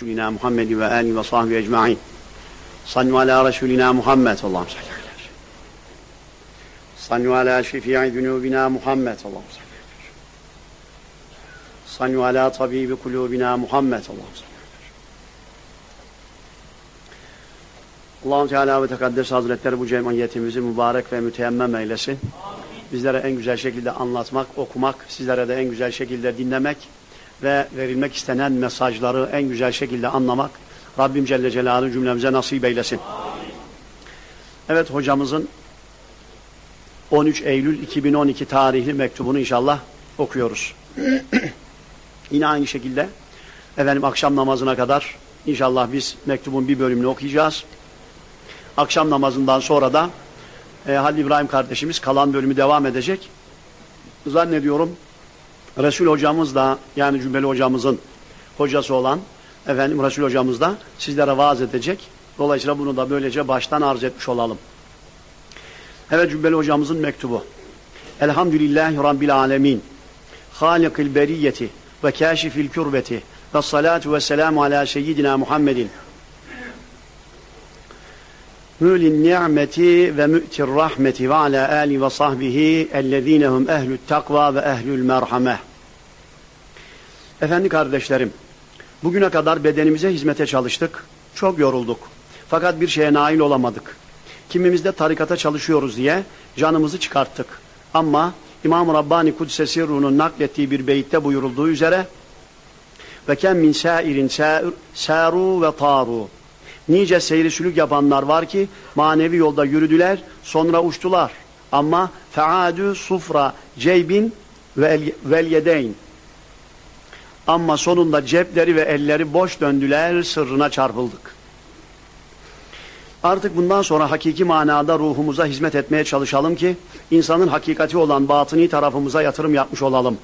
Resulina Muhammed ve Ali ve sahbihi ecma'in. Sallu ala Resulina Muhammed. Allah'ım salli ala. Sallu ala şefi'i zunubina Muhammed. Allah'ım salli. Sallu ala tabibi kulubina Muhammed. Allah'ım salli Allahu Teala ve Tekaddes Hazretleri bu cemiyetimizi mübarek ve müteemmem eylesin. Bizlere en güzel şekilde anlatmak, okumak, sizlere de en güzel şekilde dinlemek ve verilmek istenen mesajları en güzel şekilde anlamak Rabbim Celle Celaluhu cümlemize nasip eylesin. Evet hocamızın 13 Eylül 2012 tarihli mektubunu inşallah okuyoruz. Yine aynı şekilde efendim akşam namazına kadar inşallah biz mektubun bir bölümünü okuyacağız. Akşam namazından sonra da e, Halil İbrahim kardeşimiz kalan bölümü devam edecek. Zannediyorum Resul hocamız da yani Cümbeli hocamızın hocası olan efendim Resul hocamız da sizlere vaaz edecek. Dolayısıyla bunu da böylece baştan arz etmiş olalım. Evet Cümbeli hocamızın mektubu. Elhamdülillahi Rabbil alemin. Halikil beriyeti ve kâşifil kürbeti ve salatu ve selamu ala seyyidina Muhammedin Mülin ni'meti ve mü'tir rahmeti ve ala ali ve sahbihi ellezinehum ehlü't takva ve ehlül merhame. Efendi kardeşlerim, bugüne kadar bedenimize hizmete çalıştık, çok yorulduk. Fakat bir şeye nail olamadık. Kimimiz de tarikata çalışıyoruz diye canımızı çıkarttık. Ama İmam Rabbani Kudsesi Ruh'un naklettiği bir beyitte buyurulduğu üzere ve kem min sairin saru ve taru Nice seyri sülük yapanlar var ki manevi yolda yürüdüler, sonra uçtular. Ama feadü sufra ceybin ve vel yedeyn. Ama sonunda cepleri ve elleri boş döndüler, sırrına çarpıldık. Artık bundan sonra hakiki manada ruhumuza hizmet etmeye çalışalım ki insanın hakikati olan batıni tarafımıza yatırım yapmış olalım.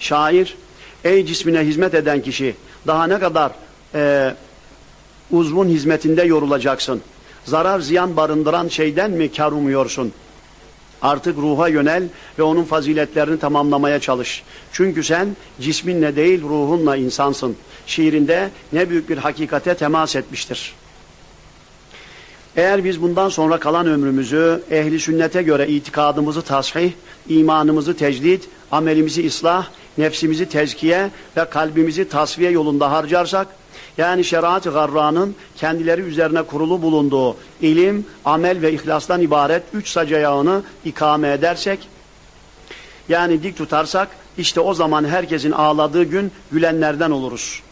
Şair, ey cismine hizmet eden kişi daha ne kadar e, uzvun hizmetinde yorulacaksın. Zarar ziyan barındıran şeyden mi kar umuyorsun? Artık ruha yönel ve onun faziletlerini tamamlamaya çalış. Çünkü sen cisminle değil ruhunla insansın. Şiirinde ne büyük bir hakikate temas etmiştir. Eğer biz bundan sonra kalan ömrümüzü ehli sünnete göre itikadımızı tasih, imanımızı tecdit, amelimizi ıslah, nefsimizi tezkiye ve kalbimizi tasfiye yolunda harcarsak yani şeriat-ı garranın kendileri üzerine kurulu bulunduğu ilim, amel ve ihlastan ibaret üç sac ayağını ikame edersek, yani dik tutarsak, işte o zaman herkesin ağladığı gün gülenlerden oluruz.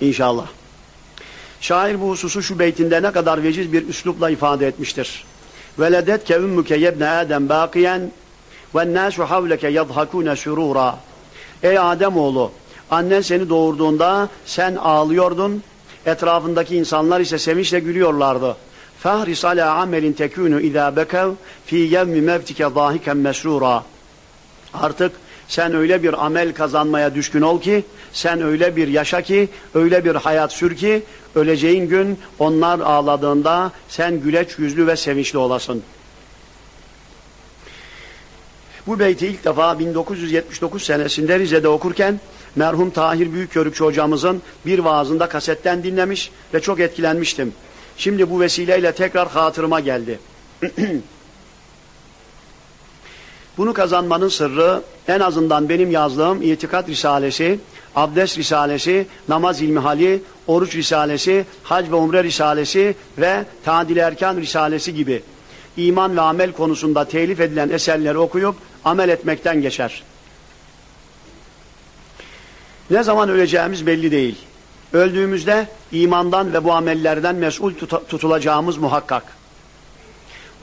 İnşallah. Şair bu hususu şu beytinde ne kadar veciz bir üslupla ifade etmiştir. Veledet ke ümmüke yebne Adem bakiyen ve nâsu havleke yadhakûne sürûrâ. Ey Adem oğlu Annen seni doğurduğunda sen ağlıyordun. Etrafındaki insanlar ise sevinçle gülüyorlardı. Fahris ala amelin tekunu izâ bekev fî yevmi mevtike zâhiken mesrûrâ. Artık sen öyle bir amel kazanmaya düşkün ol ki, sen öyle bir yaşa ki, öyle bir hayat sür ki, öleceğin gün onlar ağladığında sen güleç yüzlü ve sevinçli olasın. Bu beyti ilk defa 1979 senesinde Rize'de okurken merhum Tahir Büyükkörükçü hocamızın bir vaazında kasetten dinlemiş ve çok etkilenmiştim. Şimdi bu vesileyle tekrar hatırıma geldi. Bunu kazanmanın sırrı en azından benim yazdığım itikat risalesi, abdest risalesi, namaz ilmihali, oruç risalesi, hac ve umre risalesi ve tadil erkan risalesi gibi iman ve amel konusunda telif edilen eserleri okuyup amel etmekten geçer. Ne zaman öleceğimiz belli değil. Öldüğümüzde imandan ve bu amellerden mesul tutulacağımız muhakkak.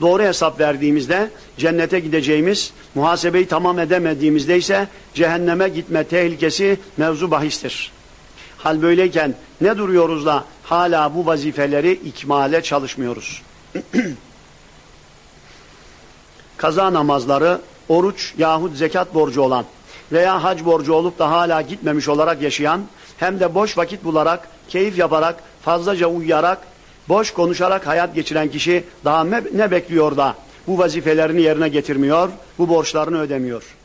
Doğru hesap verdiğimizde cennete gideceğimiz, muhasebeyi tamam edemediğimizde ise cehenneme gitme tehlikesi mevzu bahistir. Hal böyleyken ne duruyoruz da hala bu vazifeleri ikmale çalışmıyoruz. Kaza namazları, oruç yahut zekat borcu olan veya hac borcu olup da hala gitmemiş olarak yaşayan, hem de boş vakit bularak, keyif yaparak, fazlaca uyuyarak, boş konuşarak hayat geçiren kişi daha ne bekliyor da bu vazifelerini yerine getirmiyor, bu borçlarını ödemiyor.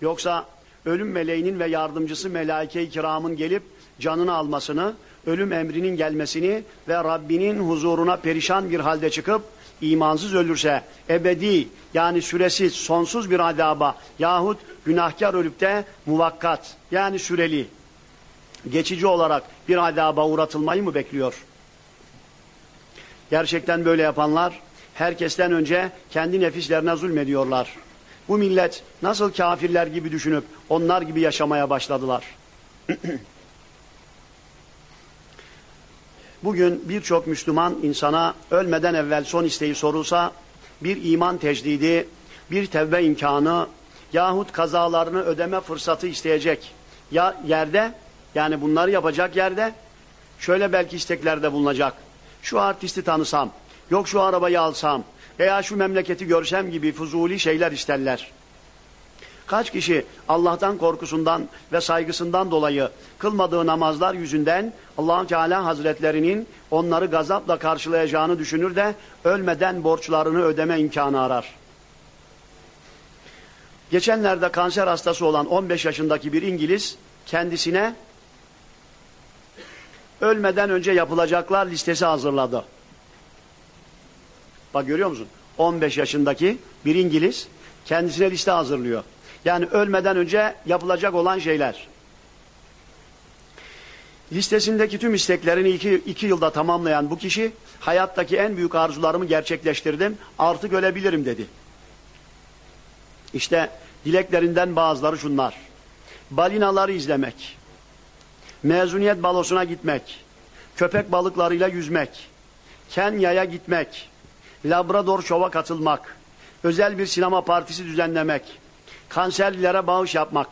Yoksa ölüm meleğinin ve yardımcısı melaike-i kiramın gelip canını almasını, ölüm emrinin gelmesini ve Rabbinin huzuruna perişan bir halde çıkıp imansız ölürse ebedi yani süresiz sonsuz bir azaba yahut günahkar ölüp de muvakkat yani süreli geçici olarak bir azaba uğratılmayı mı bekliyor? Gerçekten böyle yapanlar herkesten önce kendi nefislerine zulmediyorlar. Bu millet nasıl kafirler gibi düşünüp onlar gibi yaşamaya başladılar. Bugün birçok Müslüman insana ölmeden evvel son isteği sorulsa bir iman tecdidi, bir tevbe imkanı yahut kazalarını ödeme fırsatı isteyecek. Ya yerde yani bunları yapacak yerde şöyle belki isteklerde bulunacak. Şu artisti tanısam, yok şu arabayı alsam veya şu memleketi görsem gibi fuzuli şeyler isterler. Kaç kişi Allah'tan korkusundan ve saygısından dolayı kılmadığı namazlar yüzünden allah Teala Hazretlerinin onları gazapla karşılayacağını düşünür de ölmeden borçlarını ödeme imkanı arar. Geçenlerde kanser hastası olan 15 yaşındaki bir İngiliz kendisine ölmeden önce yapılacaklar listesi hazırladı. Bak görüyor musun? 15 yaşındaki bir İngiliz kendisine liste hazırlıyor. Yani ölmeden önce yapılacak olan şeyler. Listesindeki tüm isteklerini iki, iki yılda tamamlayan bu kişi hayattaki en büyük arzularımı gerçekleştirdim artık ölebilirim dedi. İşte dileklerinden bazıları şunlar. Balinaları izlemek, mezuniyet balosuna gitmek, köpek balıklarıyla yüzmek, Kenya'ya gitmek, Labrador şova katılmak, özel bir sinema partisi düzenlemek, kanserlilere bağış yapmak,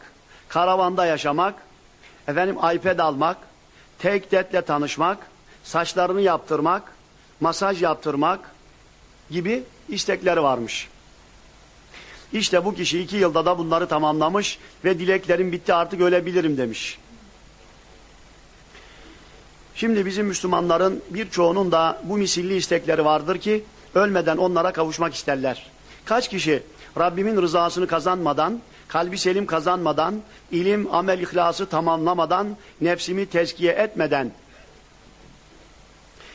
karavanda yaşamak, efendim iPad almak, tek detle tanışmak, saçlarını yaptırmak, masaj yaptırmak gibi istekleri varmış. İşte bu kişi iki yılda da bunları tamamlamış ve dileklerim bitti artık ölebilirim demiş. Şimdi bizim Müslümanların birçoğunun da bu misilli istekleri vardır ki ölmeden onlara kavuşmak isterler. Kaç kişi Rabbimin rızasını kazanmadan, kalbi selim kazanmadan, ilim, amel, ihlası tamamlamadan, nefsimi tezkiye etmeden,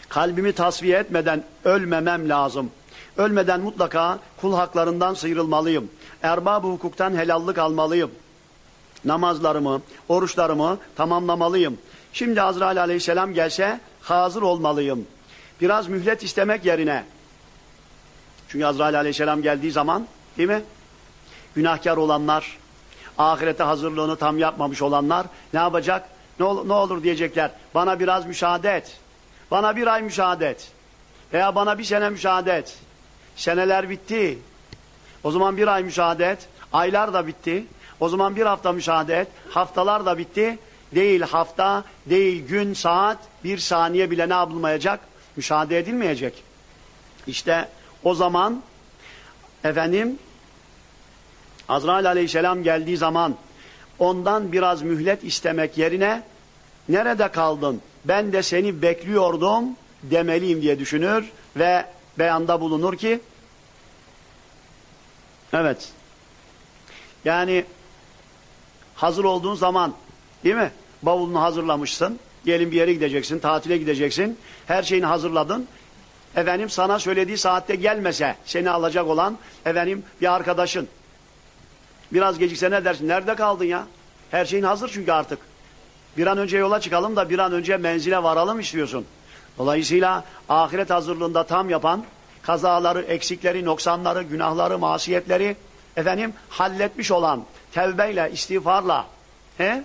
kalbimi tasfiye etmeden ölmemem lazım. Ölmeden mutlaka kul haklarından sıyrılmalıyım. Erbab-ı hukuktan helallik almalıyım. Namazlarımı, oruçlarımı tamamlamalıyım. Şimdi Azrail aleyhisselam gelse hazır olmalıyım. Biraz mühlet istemek yerine. Çünkü Azrail aleyhisselam geldiği zaman değil mi? Günahkar olanlar, ahirete hazırlığını tam yapmamış olanlar ne yapacak? Ne, ol ne olur diyecekler. Bana biraz müsaade et. Bana bir ay müsaade et. Veya bana bir sene müsaade et. Seneler bitti. O zaman bir ay müsaade et. Aylar da bitti. O zaman bir hafta müsaade et. Haftalar da bitti. Değil hafta, değil gün, saat, bir saniye bile ne yapılmayacak? Müsaade edilmeyecek. İşte o zaman efendim Azrail aleyhisselam geldiği zaman ondan biraz mühlet istemek yerine nerede kaldın? Ben de seni bekliyordum demeliyim diye düşünür ve beyanda bulunur ki evet yani hazır olduğun zaman değil mi? Bavulunu hazırlamışsın. Gelin bir yere gideceksin, tatile gideceksin. Her şeyini hazırladın. Efendim sana söylediği saatte gelmese seni alacak olan efendim bir arkadaşın. Biraz gecikse ne dersin? Nerede kaldın ya? Her şeyin hazır çünkü artık. Bir an önce yola çıkalım da bir an önce menzile varalım istiyorsun. Dolayısıyla ahiret hazırlığında tam yapan kazaları, eksikleri, noksanları, günahları, masiyetleri efendim halletmiş olan tevbeyle, istiğfarla he?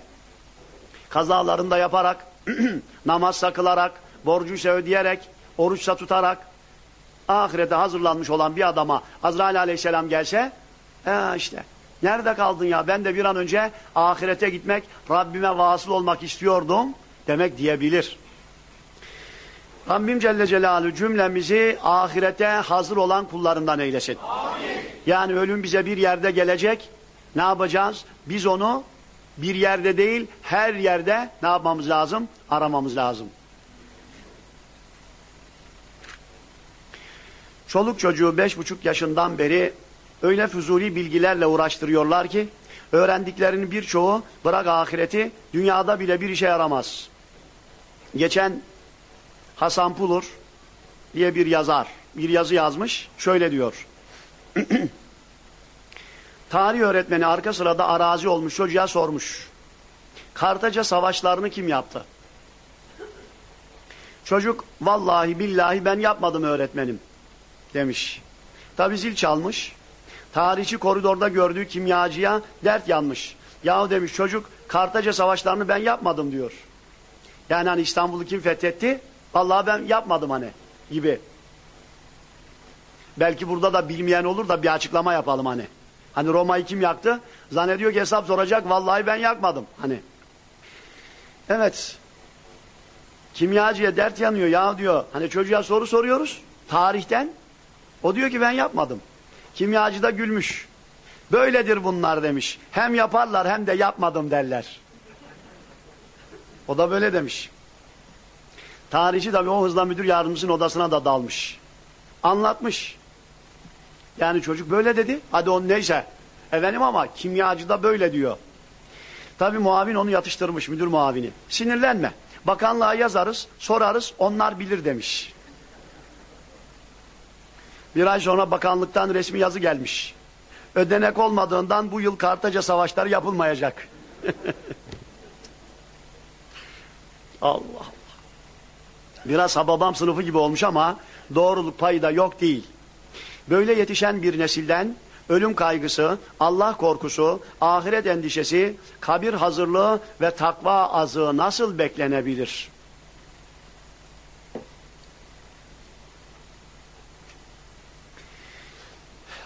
kazalarında yaparak namaz sakılarak, borcuysa ödeyerek, oruçsa tutarak ahirete hazırlanmış olan bir adama Azrail aleyhisselam gelse he işte nerede kaldın ya ben de bir an önce ahirete gitmek Rabbime vasıl olmak istiyordum demek diyebilir. Rabbim Celle Celaluhu cümlemizi ahirete hazır olan kullarından eylesin. Amin. Yani ölüm bize bir yerde gelecek. Ne yapacağız? Biz onu bir yerde değil her yerde ne yapmamız lazım? Aramamız lazım. Çoluk çocuğu beş buçuk yaşından beri öyle fuzuli bilgilerle uğraştırıyorlar ki öğrendiklerinin birçoğu bırak ahireti dünyada bile bir işe yaramaz. Geçen Hasan Pulur diye bir yazar bir yazı yazmış. Şöyle diyor. Tarih öğretmeni arka sırada arazi olmuş çocuğa sormuş. Kartaca savaşlarını kim yaptı? Çocuk vallahi billahi ben yapmadım öğretmenim demiş. Tabi zil çalmış. Tarihçi koridorda gördüğü kimyacıya dert yanmış. Yahu demiş çocuk Kartaca savaşlarını ben yapmadım diyor. Yani hani İstanbul'u kim fethetti? Vallahi ben yapmadım hani gibi. Belki burada da bilmeyen olur da bir açıklama yapalım hani. Hani Roma'yı kim yaktı? Zannediyor ki hesap soracak. Vallahi ben yakmadım. Hani. Evet. Kimyacıya dert yanıyor ya diyor. Hani çocuğa soru soruyoruz. Tarihten. O diyor ki ben yapmadım. Kimyacı da gülmüş. Böyledir bunlar demiş. Hem yaparlar hem de yapmadım derler. O da böyle demiş. Tarihçi tabii o hızla müdür yardımcısının odasına da dalmış. Anlatmış. Yani çocuk böyle dedi. Hadi on neyse. Efendim ama kimyacı da böyle diyor. Tabii muavin onu yatıştırmış müdür muavini. Sinirlenme. Bakanlığa yazarız, sorarız, onlar bilir demiş. Bir ay sonra bakanlıktan resmi yazı gelmiş. Ödenek olmadığından bu yıl Kartaca savaşları yapılmayacak. Allah Allah. Biraz hababam sınıfı gibi olmuş ama doğruluk payı da yok değil. Böyle yetişen bir nesilden ölüm kaygısı, Allah korkusu, ahiret endişesi, kabir hazırlığı ve takva azığı nasıl beklenebilir?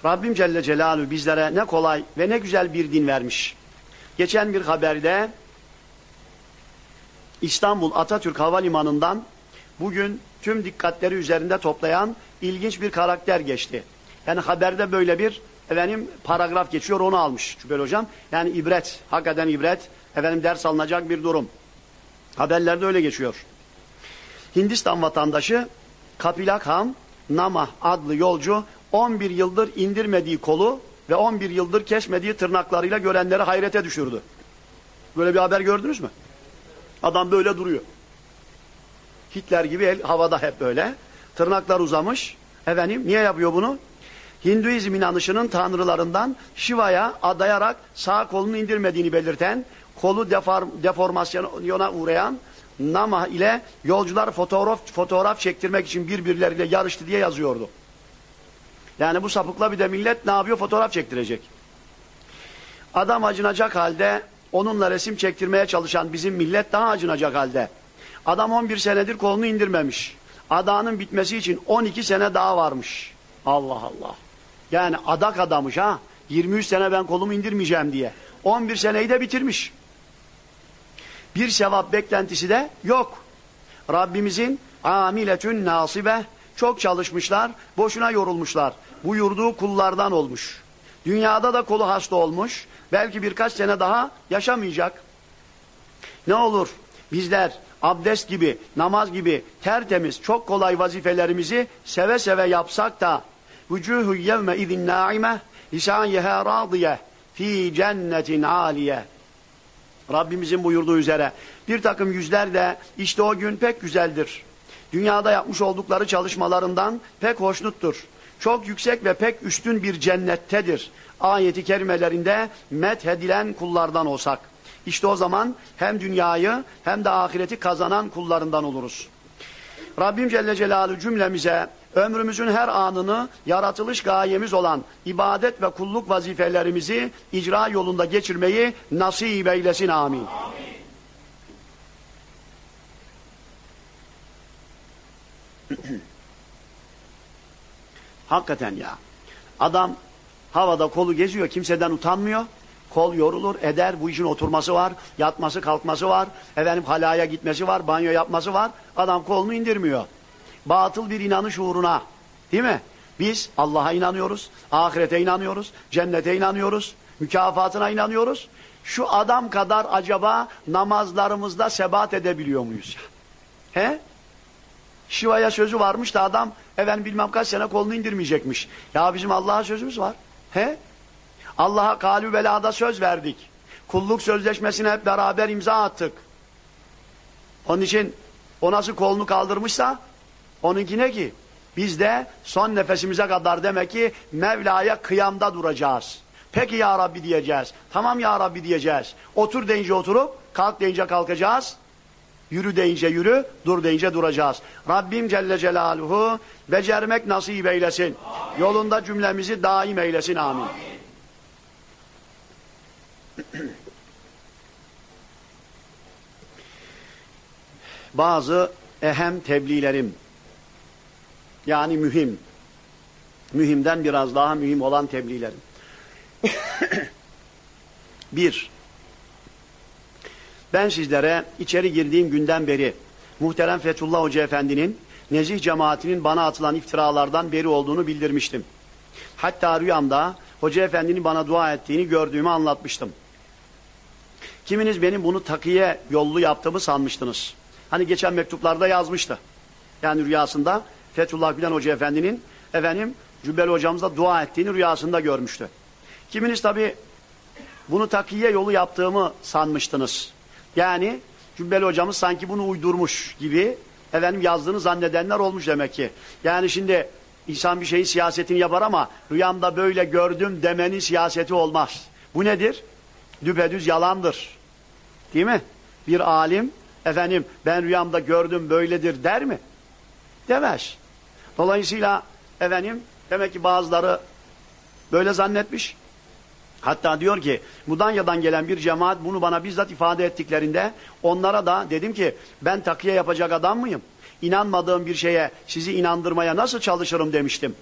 Rabbim Celle Celaluhu bizlere ne kolay ve ne güzel bir din vermiş. Geçen bir haberde İstanbul Atatürk Havalimanı'ndan bugün tüm dikkatleri üzerinde toplayan ilginç bir karakter geçti. Yani haberde böyle bir efendim paragraf geçiyor onu almış Cübbel Hocam. Yani ibret, hakikaten ibret, efendim ders alınacak bir durum. Haberlerde öyle geçiyor. Hindistan vatandaşı Kapilak Han Nama adlı yolcu 11 yıldır indirmediği kolu ve 11 yıldır kesmediği tırnaklarıyla görenleri hayrete düşürdü. Böyle bir haber gördünüz mü? Adam böyle duruyor. Hitler gibi el havada hep böyle. Tırnaklar uzamış. Efendim niye yapıyor bunu? Hinduizm inanışının tanrılarından Shiva'ya adayarak sağ kolunu indirmediğini belirten, kolu deform, deformasyona uğrayan Nama ile yolcular fotoğraf, fotoğraf çektirmek için birbirleriyle yarıştı diye yazıyordu. Yani bu sapıkla bir de millet ne yapıyor? Fotoğraf çektirecek. Adam acınacak halde onunla resim çektirmeye çalışan bizim millet daha acınacak halde. Adam 11 senedir kolunu indirmemiş. Adağının bitmesi için 12 sene daha varmış. Allah Allah. Yani adak adamış ha. 23 sene ben kolumu indirmeyeceğim diye. 11 seneyi de bitirmiş. Bir sevap beklentisi de yok. Rabbimizin amiletün nasibe çok çalışmışlar, boşuna yorulmuşlar. Buyurduğu kullardan olmuş. Dünyada da kolu hasta olmuş. Belki birkaç sene daha yaşamayacak. Ne olur bizler abdest gibi, namaz gibi tertemiz, çok kolay vazifelerimizi seve seve yapsak da vücuhu yevme izin naime lisayeha radiye fi cennetin aliye Rabbimizin buyurduğu üzere bir takım yüzler de işte o gün pek güzeldir. Dünyada yapmış oldukları çalışmalarından pek hoşnuttur. Çok yüksek ve pek üstün bir cennettedir. Ayeti kerimelerinde methedilen kullardan olsak. İşte o zaman hem dünyayı hem de ahireti kazanan kullarından oluruz. Rabbim Celle Celaluhu cümlemize ömrümüzün her anını yaratılış gayemiz olan ibadet ve kulluk vazifelerimizi icra yolunda geçirmeyi nasip eylesin amin. amin. Hakikaten ya. Adam havada kolu geziyor, kimseden utanmıyor. Kol yorulur, eder, bu işin oturması var, yatması, kalkması var, efendim halaya gitmesi var, banyo yapması var. Adam kolunu indirmiyor. Batıl bir inanış uğruna, değil mi? Biz Allah'a inanıyoruz, ahirete inanıyoruz, cennete inanıyoruz, mükafatına inanıyoruz. Şu adam kadar acaba namazlarımızda sebat edebiliyor muyuz? He? Şiva'ya sözü varmış da adam efendim bilmem kaç sene kolunu indirmeyecekmiş. Ya bizim Allah'a sözümüz var. He? Allah'a kalü belada söz verdik. Kulluk sözleşmesine hep beraber imza attık. Onun için o nasıl kolunu kaldırmışsa onunki ne ki? Biz de son nefesimize kadar demek ki Mevla'ya kıyamda duracağız. Peki ya Rabbi diyeceğiz. Tamam ya Rabbi diyeceğiz. Otur deyince oturup, kalk deyince kalkacağız. Yürü deyince yürü, dur deyince duracağız. Rabbim Celle Celaluhu becermek nasip eylesin. Amin. Yolunda cümlemizi daim eylesin. Amin. Amin. Bazı ehem tebliğlerim yani mühim mühimden biraz daha mühim olan tebliğlerim. Bir, ben sizlere içeri girdiğim günden beri muhterem Fethullah Hoca Efendi'nin nezih cemaatinin bana atılan iftiralardan beri olduğunu bildirmiştim. Hatta rüyamda Hoca Efendi'nin bana dua ettiğini gördüğümü anlatmıştım. Kiminiz benim bunu takiye yollu yaptığımı sanmıştınız. Hani geçen mektuplarda yazmıştı. Yani rüyasında Fethullah Gülen Hoca Efendi'nin efendim Cübbeli hocamıza dua ettiğini rüyasında görmüştü. Kiminiz tabi bunu takiye yolu yaptığımı sanmıştınız. Yani Cübbeli hocamız sanki bunu uydurmuş gibi efendim yazdığını zannedenler olmuş demek ki. Yani şimdi insan bir şeyin siyasetini yapar ama rüyamda böyle gördüm demenin siyaseti olmaz. Bu nedir? Düpedüz yalandır. Değil mi? Bir alim efendim ben rüyamda gördüm böyledir der mi? Demez. Dolayısıyla efendim demek ki bazıları böyle zannetmiş. Hatta diyor ki Mudanya'dan gelen bir cemaat bunu bana bizzat ifade ettiklerinde onlara da dedim ki ben takiye yapacak adam mıyım? İnanmadığım bir şeye sizi inandırmaya nasıl çalışırım demiştim.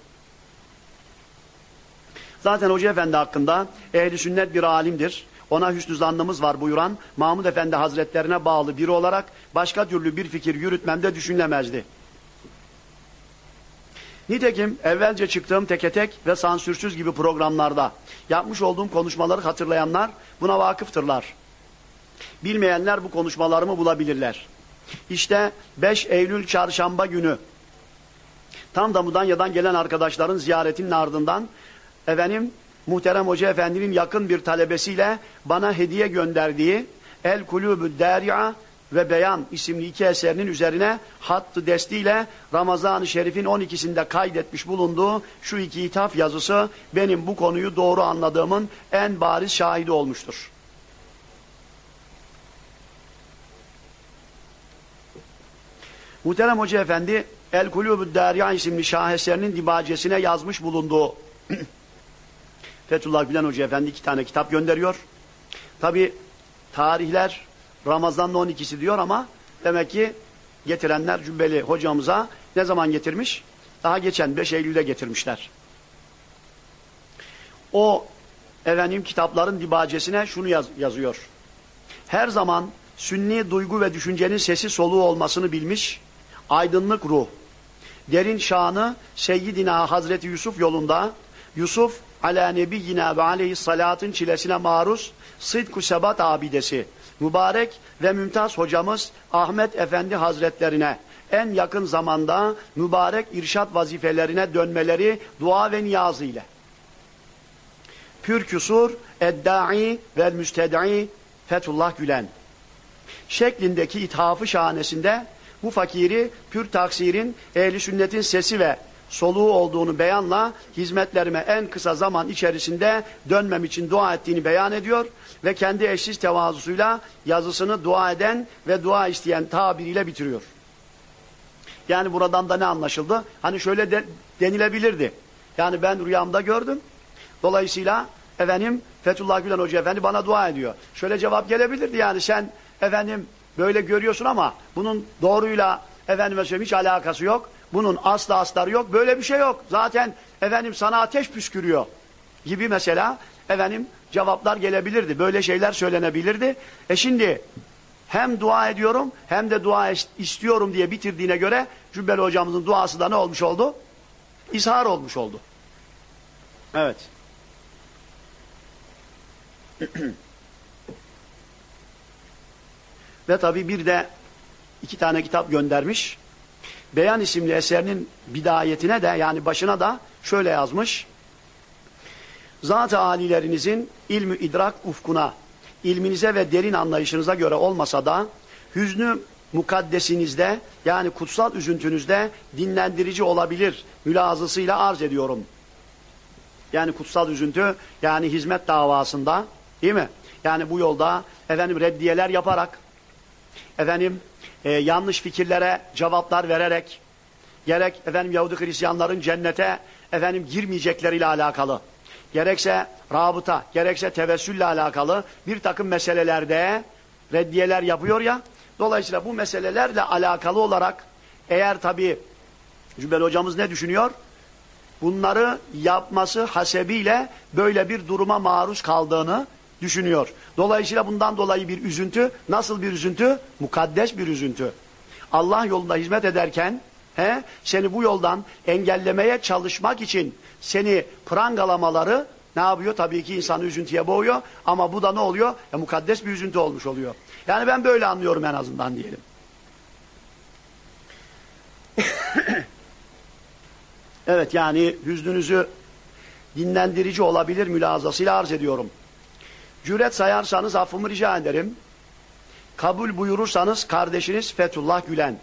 Zaten Hoca Efendi hakkında ehli sünnet bir alimdir. Ona hüsnü zannımız var buyuran Mahmud Efendi Hazretlerine bağlı biri olarak başka türlü bir fikir yürütmemde düşünülemezdi. Nitekim evvelce çıktığım teke tek ve sansürsüz gibi programlarda yapmış olduğum konuşmaları hatırlayanlar buna vakıftırlar. Bilmeyenler bu konuşmalarımı bulabilirler. İşte 5 Eylül çarşamba günü tam da Mudanya'dan gelen arkadaşların ziyaretinin ardından efendim muhterem hoca efendinin yakın bir talebesiyle bana hediye gönderdiği El Kulübü Derya ve Beyan isimli iki eserinin üzerine hattı destiyle Ramazan-ı Şerif'in 12'sinde kaydetmiş bulunduğu şu iki ithaf yazısı benim bu konuyu doğru anladığımın en bariz şahidi olmuştur. Muhterem Hoca Efendi El Kulübü Derya isimli şaheserinin dibacesine yazmış bulunduğu Fethullah Gülen Hoca Efendi iki tane kitap gönderiyor. Tabi tarihler Ramazan'ın 12'si diyor ama demek ki getirenler Cübbeli hocamıza ne zaman getirmiş? Daha geçen 5 Eylül'de getirmişler. O efendim kitapların dibacesine şunu yaz, yazıyor. Her zaman sünni duygu ve düşüncenin sesi soluğu olmasını bilmiş, aydınlık ruh, derin şanı Seyyidina Hazreti Yusuf yolunda, Yusuf ala nebiyyina ve aleyhissalatın çilesine maruz, sıdku sebat abidesi, mübarek ve mümtaz hocamız Ahmet Efendi Hazretlerine en yakın zamanda mübarek irşat vazifelerine dönmeleri dua ve niyazı ile. Pür küsur, eddai ve müsted'i Fethullah Gülen şeklindeki ithafı şahanesinde bu fakiri pür taksirin ehli sünnetin sesi ve soluğu olduğunu beyanla hizmetlerime en kısa zaman içerisinde dönmem için dua ettiğini beyan ediyor ve kendi eşsiz tevazusuyla yazısını dua eden ve dua isteyen tabiriyle bitiriyor. Yani buradan da ne anlaşıldı? Hani şöyle de, denilebilirdi. Yani ben rüyamda gördüm. Dolayısıyla efendim Fethullah Gülen Hoca Efendi bana dua ediyor. Şöyle cevap gelebilirdi yani sen efendim böyle görüyorsun ama bunun doğruyla efendime söyleyeyim hiç alakası yok. Bunun asla astarı yok. Böyle bir şey yok. Zaten efendim sana ateş püskürüyor gibi mesela efendim cevaplar gelebilirdi. Böyle şeyler söylenebilirdi. E şimdi hem dua ediyorum hem de dua istiyorum diye bitirdiğine göre Cübbeli hocamızın duası da ne olmuş oldu? İzhar olmuş oldu. Evet. Ve tabi bir de iki tane kitap göndermiş. Beyan isimli eserinin bidayetine de yani başına da şöyle yazmış. Zat-ı alilerinizin ilmi idrak ufkuna, ilminize ve derin anlayışınıza göre olmasa da hüznü mukaddesinizde yani kutsal üzüntünüzde dinlendirici olabilir mülazısıyla arz ediyorum. Yani kutsal üzüntü yani hizmet davasında değil mi? Yani bu yolda efendim reddiyeler yaparak efendim e, yanlış fikirlere cevaplar vererek gerek efendim Yahudi Hristiyanların cennete efendim girmeyecekleriyle alakalı gerekse rabıta gerekse tevessülle alakalı bir takım meselelerde reddiyeler yapıyor ya dolayısıyla bu meselelerle alakalı olarak eğer tabi Cübbel hocamız ne düşünüyor? Bunları yapması hasebiyle böyle bir duruma maruz kaldığını düşünüyor. Dolayısıyla bundan dolayı bir üzüntü. Nasıl bir üzüntü? Mukaddes bir üzüntü. Allah yolunda hizmet ederken he, seni bu yoldan engellemeye çalışmak için seni prangalamaları ne yapıyor? Tabii ki insanı üzüntüye boğuyor. Ama bu da ne oluyor? E, mukaddes bir üzüntü olmuş oluyor. Yani ben böyle anlıyorum en azından diyelim. evet yani hüznünüzü dinlendirici olabilir mülazasıyla arz ediyorum. Cüret sayarsanız affımı rica ederim. Kabul buyurursanız kardeşiniz Fethullah Gülen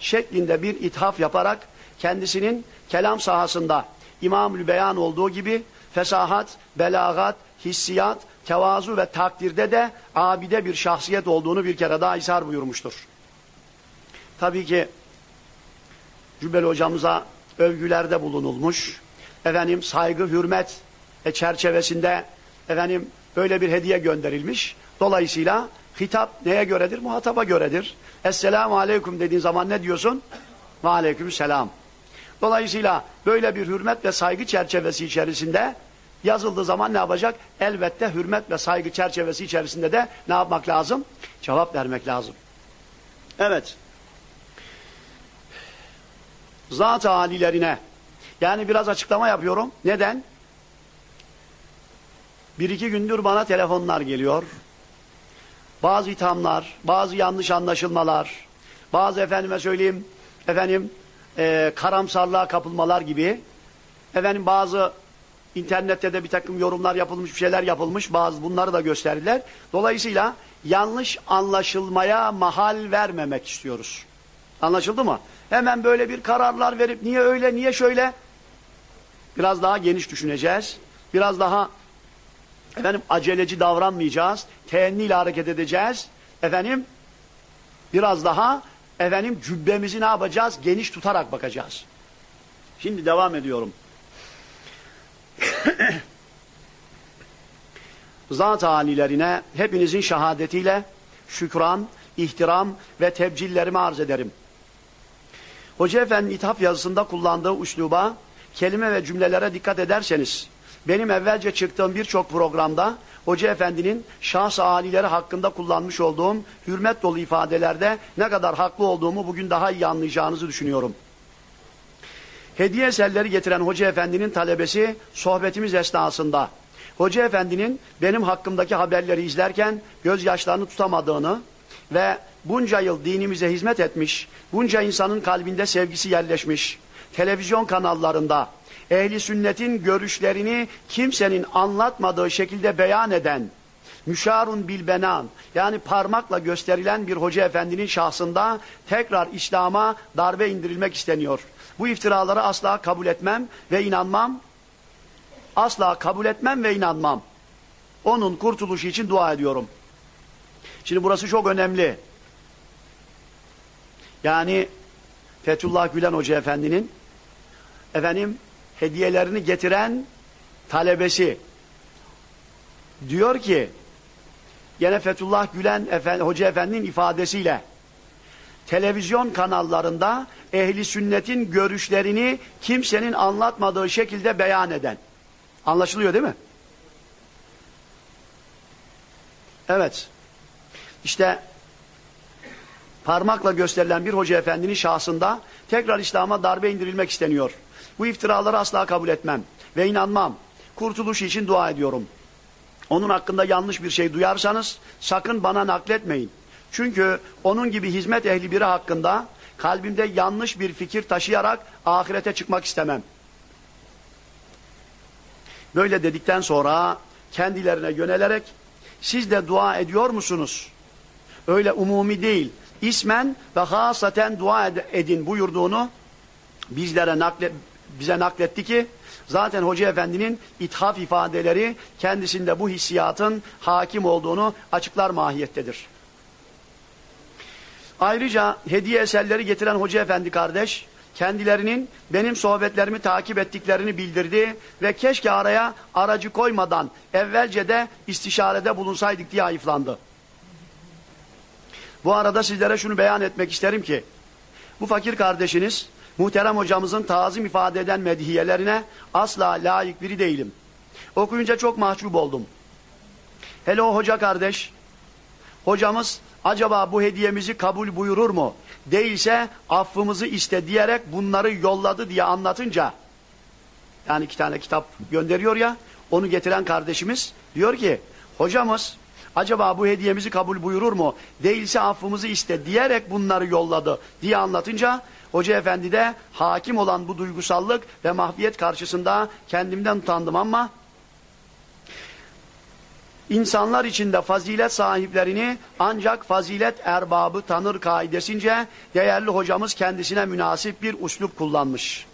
şeklinde bir ithaf yaparak kendisinin kelam sahasında İmam-ül Beyan olduğu gibi fesahat, belagat, hissiyat, tevazu ve takdirde de abide bir şahsiyet olduğunu bir kere daha ishar buyurmuştur. Tabii ki Cübbeli hocamıza övgülerde bulunulmuş. Efendim saygı, hürmet e, çerçevesinde efendim böyle bir hediye gönderilmiş. Dolayısıyla hitap neye göredir? Muhataba göredir. Esselamu aleyküm dediğin zaman ne diyorsun? Ve aleyküm selam. Dolayısıyla böyle bir hürmet ve saygı çerçevesi içerisinde yazıldığı zaman ne yapacak? Elbette hürmet ve saygı çerçevesi içerisinde de ne yapmak lazım? Cevap vermek lazım. Evet. Zat-ı alilerine yani biraz açıklama yapıyorum. Neden? Bir iki gündür bana telefonlar geliyor. Bazı ithamlar, bazı yanlış anlaşılmalar, bazı efendime söyleyeyim, efendim e, karamsarlığa kapılmalar gibi, efendim bazı internette de bir takım yorumlar yapılmış, bir şeyler yapılmış, bazı bunları da gösterdiler. Dolayısıyla yanlış anlaşılmaya mahal vermemek istiyoruz. Anlaşıldı mı? Hemen böyle bir kararlar verip niye öyle, niye şöyle? Biraz daha geniş düşüneceğiz. Biraz daha efendim aceleci davranmayacağız. Teenniyle hareket edeceğiz. Efendim biraz daha efendim cübbemizi ne yapacağız? Geniş tutarak bakacağız. Şimdi devam ediyorum. Zat halilerine hepinizin şehadetiyle şükran, ihtiram ve tebcillerimi arz ederim. Hoca Efendi'nin ithaf yazısında kullandığı üsluba, kelime ve cümlelere dikkat ederseniz, benim evvelce çıktığım birçok programda Hoca Efendi'nin şahs alileri hakkında kullanmış olduğum hürmet dolu ifadelerde ne kadar haklı olduğumu bugün daha iyi anlayacağınızı düşünüyorum. Hediye eserleri getiren Hoca Efendi'nin talebesi sohbetimiz esnasında Hoca Efendi'nin benim hakkımdaki haberleri izlerken gözyaşlarını tutamadığını ve bunca yıl dinimize hizmet etmiş, bunca insanın kalbinde sevgisi yerleşmiş, televizyon kanallarında ehli sünnetin görüşlerini kimsenin anlatmadığı şekilde beyan eden, müşarun bilbenan yani parmakla gösterilen bir hoca efendinin şahsında tekrar İslam'a darbe indirilmek isteniyor. Bu iftiraları asla kabul etmem ve inanmam. Asla kabul etmem ve inanmam. Onun kurtuluşu için dua ediyorum. Şimdi burası çok önemli. Yani Fethullah Gülen Hoca Efendi'nin efendim hediyelerini getiren talebesi diyor ki gene Fethullah Gülen Efendi, Hoca Efendi'nin ifadesiyle televizyon kanallarında ehli sünnetin görüşlerini kimsenin anlatmadığı şekilde beyan eden. Anlaşılıyor değil mi? Evet. İşte parmakla gösterilen bir hoca efendinin şahsında tekrar İslam'a darbe indirilmek isteniyor. Bu iftiraları asla kabul etmem ve inanmam. Kurtuluş için dua ediyorum. Onun hakkında yanlış bir şey duyarsanız sakın bana nakletmeyin. Çünkü onun gibi hizmet ehli biri hakkında kalbimde yanlış bir fikir taşıyarak ahirete çıkmak istemem. Böyle dedikten sonra kendilerine yönelerek siz de dua ediyor musunuz? Öyle umumi değil. İsmen ve hasaten dua edin buyurduğunu bizlere nakle, bize nakletti ki zaten Hoca Efendi'nin ithaf ifadeleri kendisinde bu hissiyatın hakim olduğunu açıklar mahiyettedir. Ayrıca hediye eserleri getiren Hoca Efendi kardeş kendilerinin benim sohbetlerimi takip ettiklerini bildirdi ve keşke araya aracı koymadan evvelce de istişarede bulunsaydık diye ayıflandı. Bu arada sizlere şunu beyan etmek isterim ki bu fakir kardeşiniz muhterem hocamızın tazim ifade eden medihiyelerine asla layık biri değilim. Okuyunca çok mahcup oldum. Hele hoca kardeş, hocamız acaba bu hediyemizi kabul buyurur mu? Değilse affımızı iste diyerek bunları yolladı diye anlatınca, yani iki tane kitap gönderiyor ya, onu getiren kardeşimiz diyor ki, hocamız acaba bu hediyemizi kabul buyurur mu? Değilse affımızı iste diyerek bunları yolladı diye anlatınca, Hoca Efendi de hakim olan bu duygusallık ve mahfiyet karşısında kendimden utandım ama İnsanlar içinde fazilet sahiplerini ancak fazilet erbabı tanır kaidesince değerli hocamız kendisine münasip bir uslup kullanmış.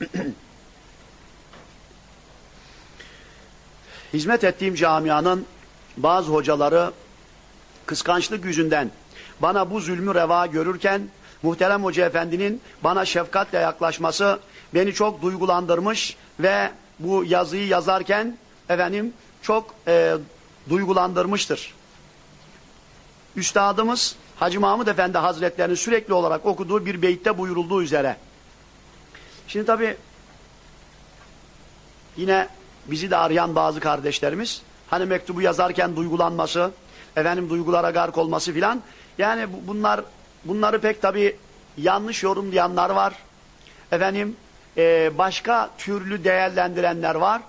Hizmet ettiğim camianın bazı hocaları kıskançlık yüzünden bana bu zulmü reva görürken muhterem hoca efendinin bana şefkatle yaklaşması beni çok duygulandırmış ve bu yazıyı yazarken efendim çok e, duygulandırmıştır. Üstadımız Hacı Mahmud Efendi Hazretlerinin sürekli olarak okuduğu bir beytte buyurulduğu üzere. Şimdi tabi yine bizi de arayan bazı kardeşlerimiz hani mektubu yazarken duygulanması, efendim duygulara gark olması filan yani bunlar bunları pek tabi yanlış yorumlayanlar var. Efendim e, başka türlü değerlendirenler var.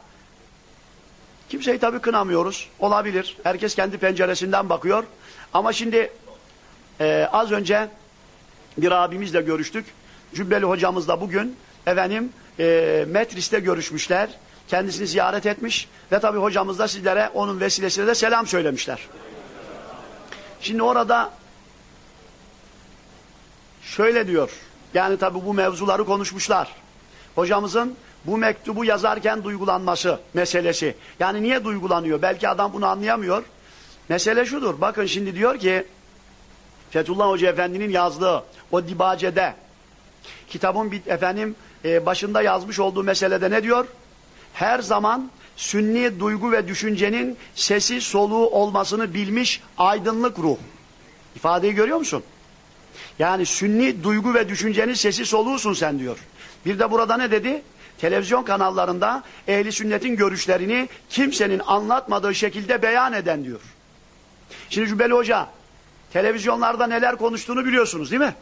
Kimseyi tabii kınamıyoruz. Olabilir. Herkes kendi penceresinden bakıyor. Ama şimdi e, az önce bir abimizle görüştük. Cübbeli hocamızla bugün efendim e, Metris'te görüşmüşler. Kendisini ziyaret etmiş ve tabii hocamız da sizlere onun vesilesiyle de selam söylemişler. Şimdi orada şöyle diyor. Yani tabii bu mevzuları konuşmuşlar hocamızın bu mektubu yazarken duygulanması meselesi. Yani niye duygulanıyor? Belki adam bunu anlayamıyor. Mesele şudur. Bakın şimdi diyor ki Fethullah Hoca Efendi'nin yazdığı o dibacede kitabın bir, efendim e, başında yazmış olduğu meselede ne diyor? Her zaman sünni duygu ve düşüncenin sesi soluğu olmasını bilmiş aydınlık ruh. İfadeyi görüyor musun? Yani sünni duygu ve düşüncenin sesi soluğusun sen diyor. Bir de burada ne dedi? Televizyon kanallarında ehli sünnetin görüşlerini kimsenin anlatmadığı şekilde beyan eden diyor. Şimdi Cübbeli Hoca televizyonlarda neler konuştuğunu biliyorsunuz değil mi?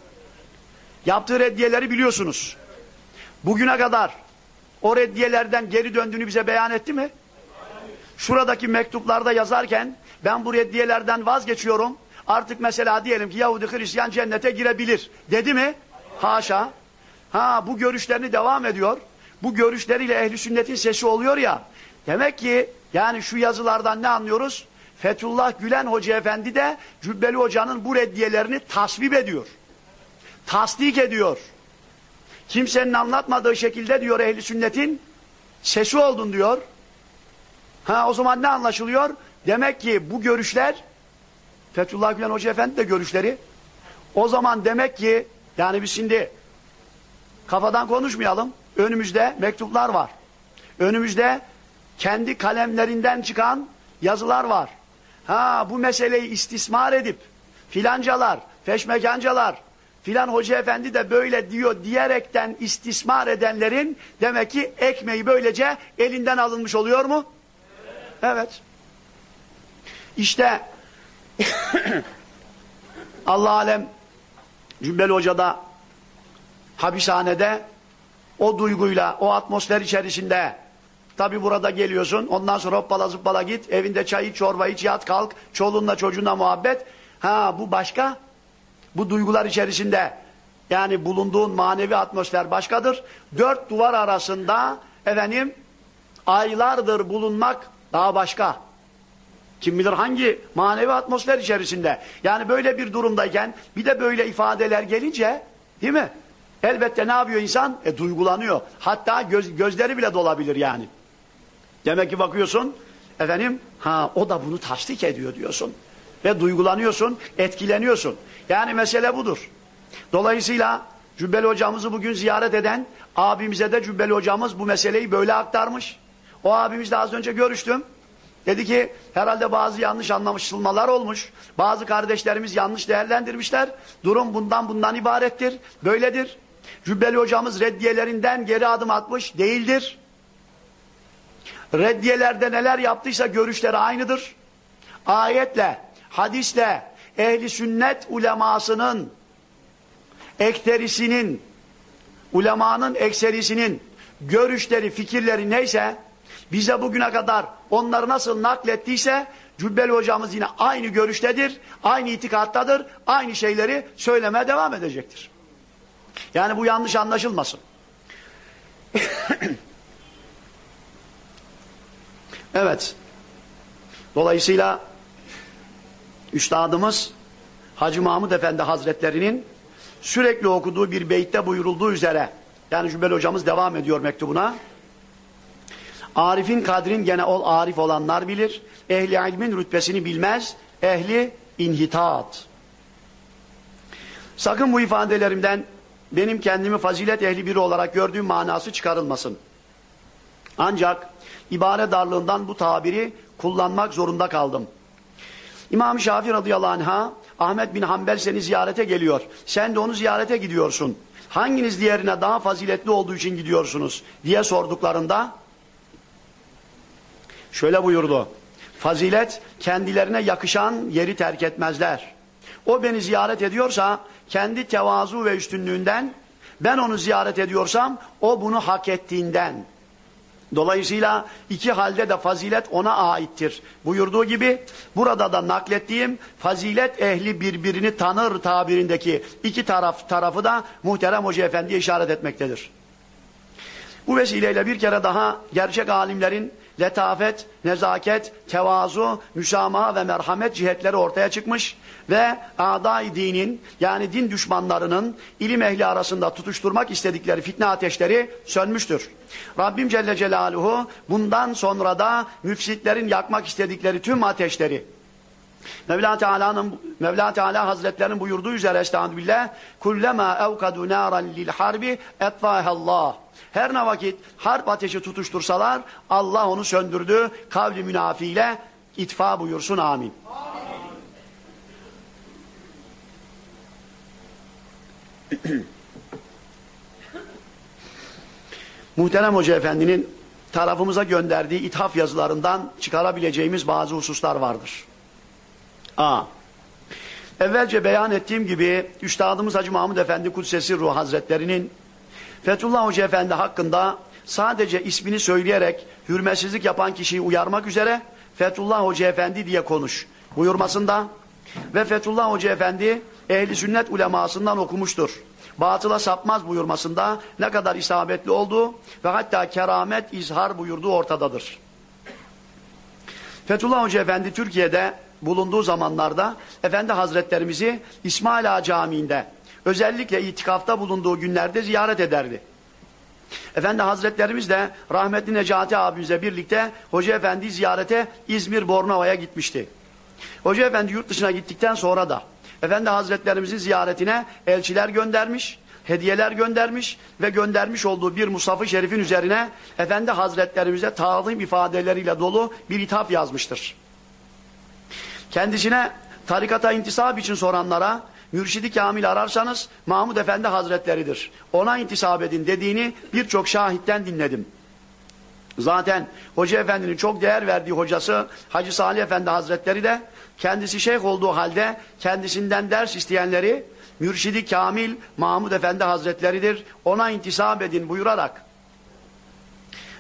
Yaptığı reddiyeleri biliyorsunuz. Bugüne kadar o reddiyelerden geri döndüğünü bize beyan etti mi? Şuradaki mektuplarda yazarken ben bu reddiyelerden vazgeçiyorum. Artık mesela diyelim ki Yahudi Hristiyan cennete girebilir. Dedi mi? Haşa. Ha bu görüşlerini devam ediyor. Bu görüşleriyle ehli sünnetin sesi oluyor ya. Demek ki yani şu yazılardan ne anlıyoruz? Fethullah Gülen Hoca Efendi de Cübbeli Hoca'nın bu reddiyelerini tasvip ediyor. Tasdik ediyor. Kimsenin anlatmadığı şekilde diyor ehli sünnetin sesi oldun diyor. Ha o zaman ne anlaşılıyor? Demek ki bu görüşler Fethullah Gülen Hoca Efendi de görüşleri o zaman demek ki yani biz şimdi Kafadan konuşmayalım. Önümüzde mektuplar var. Önümüzde kendi kalemlerinden çıkan yazılar var. Ha bu meseleyi istismar edip filancalar, feşmekancalar, filan hoca efendi de böyle diyor diyerekten istismar edenlerin demek ki ekmeği böylece elinden alınmış oluyor mu? Evet. İşte Allah alem Cübbeli Hoca'da hapishanede o duyguyla, o atmosfer içerisinde tabi burada geliyorsun ondan sonra hoppala zıppala git evinde çay iç, çorba iç, yat kalk çoluğunla çocuğunla muhabbet ha bu başka bu duygular içerisinde Yani bulunduğun manevi atmosfer başkadır. Dört duvar arasında efendim aylardır bulunmak daha başka. Kim bilir hangi manevi atmosfer içerisinde. Yani böyle bir durumdayken bir de böyle ifadeler gelince değil mi? Elbette ne yapıyor insan? E duygulanıyor. Hatta göz, gözleri bile dolabilir yani. Demek ki bakıyorsun efendim ha o da bunu tasdik ediyor diyorsun. Ve duygulanıyorsun, etkileniyorsun. Yani mesele budur. Dolayısıyla Cübbeli hocamızı bugün ziyaret eden abimize de Cübbeli hocamız bu meseleyi böyle aktarmış. O abimizle az önce görüştüm. Dedi ki herhalde bazı yanlış anlaşılmalar olmuş. Bazı kardeşlerimiz yanlış değerlendirmişler. Durum bundan bundan ibarettir. Böyledir. Cübbeli hocamız reddiyelerinden geri adım atmış değildir. Reddiyelerde neler yaptıysa görüşleri aynıdır. Ayetle, hadisle, ehli sünnet ulemasının ekterisinin, ulemanın ekserisinin görüşleri, fikirleri neyse bize bugüne kadar onları nasıl naklettiyse Cübbeli hocamız yine aynı görüştedir, aynı itikattadır, aynı şeyleri söylemeye devam edecektir. Yani bu yanlış anlaşılmasın. evet. Dolayısıyla Üstadımız Hacı Mahmud Efendi Hazretlerinin sürekli okuduğu bir beytte buyurulduğu üzere yani Cübbeli hocamız devam ediyor mektubuna. Arif'in kadrin gene ol arif olanlar bilir. Ehli ilmin rütbesini bilmez. Ehli inhitat. Sakın bu ifadelerimden benim kendimi fazilet ehli biri olarak gördüğüm manası çıkarılmasın. Ancak ibare darlığından bu tabiri kullanmak zorunda kaldım. İmam Şafii radıyallahu anh'a Ahmet bin Hanbel seni ziyarete geliyor. Sen de onu ziyarete gidiyorsun. Hanginiz diğerine daha faziletli olduğu için gidiyorsunuz diye sorduklarında şöyle buyurdu. Fazilet kendilerine yakışan yeri terk etmezler. O beni ziyaret ediyorsa kendi tevazu ve üstünlüğünden ben onu ziyaret ediyorsam o bunu hak ettiğinden Dolayısıyla iki halde de fazilet ona aittir. Buyurduğu gibi burada da naklettiğim fazilet ehli birbirini tanır tabirindeki iki taraf tarafı da muhterem Hoca Efendi'ye işaret etmektedir. Bu vesileyle bir kere daha gerçek alimlerin letafet, nezaket, tevazu, müsamaha ve merhamet cihetleri ortaya çıkmış ve aday dinin yani din düşmanlarının ilim ehli arasında tutuşturmak istedikleri fitne ateşleri sönmüştür. Rabbim Celle Celaluhu bundan sonra da müfsitlerin yakmak istedikleri tüm ateşleri Mevla Teala'nın Mevla Teala Hazretlerinin buyurduğu üzere estağfirullah kullema evkadu naran lil harbi etfahallah her ne vakit harp ateşi tutuştursalar Allah onu söndürdü. Kavli münafiyle itfa buyursun amin. amin. Muhterem Hoca Efendi'nin tarafımıza gönderdiği ithaf yazılarından çıkarabileceğimiz bazı hususlar vardır. A. Evvelce beyan ettiğim gibi Üstadımız Hacı Mahmud Efendi Kudsesi Ruh Hazretleri'nin Fethullah Hoca Efendi hakkında sadece ismini söyleyerek hürmetsizlik yapan kişiyi uyarmak üzere Fethullah Hoca Efendi diye konuş buyurmasında ve Fethullah Hoca Efendi ehli sünnet ulemasından okumuştur. Batıla sapmaz buyurmasında ne kadar isabetli olduğu ve hatta keramet izhar buyurduğu ortadadır. Fethullah Hoca Efendi Türkiye'de bulunduğu zamanlarda Efendi Hazretlerimizi İsmaila Camii'nde özellikle itikafta bulunduğu günlerde ziyaret ederdi. Efendi Hazretlerimiz de rahmetli Necati abimize birlikte Hoca Efendi ziyarete İzmir Bornova'ya gitmişti. Hoca Efendi yurt dışına gittikten sonra da Efendi Hazretlerimizin ziyaretine elçiler göndermiş, hediyeler göndermiş ve göndermiş olduğu bir Musaf-ı Şerif'in üzerine Efendi Hazretlerimize tazim ifadeleriyle dolu bir ithaf yazmıştır. Kendisine tarikata intisap için soranlara Mürşidi Kamil ararsanız Mahmud Efendi Hazretleridir. Ona intisap edin dediğini birçok şahitten dinledim. Zaten Hoca Efendi'nin çok değer verdiği hocası Hacı Salih Efendi Hazretleri de kendisi şeyh olduğu halde kendisinden ders isteyenleri Mürşidi Kamil Mahmud Efendi Hazretleridir. Ona intisap edin buyurarak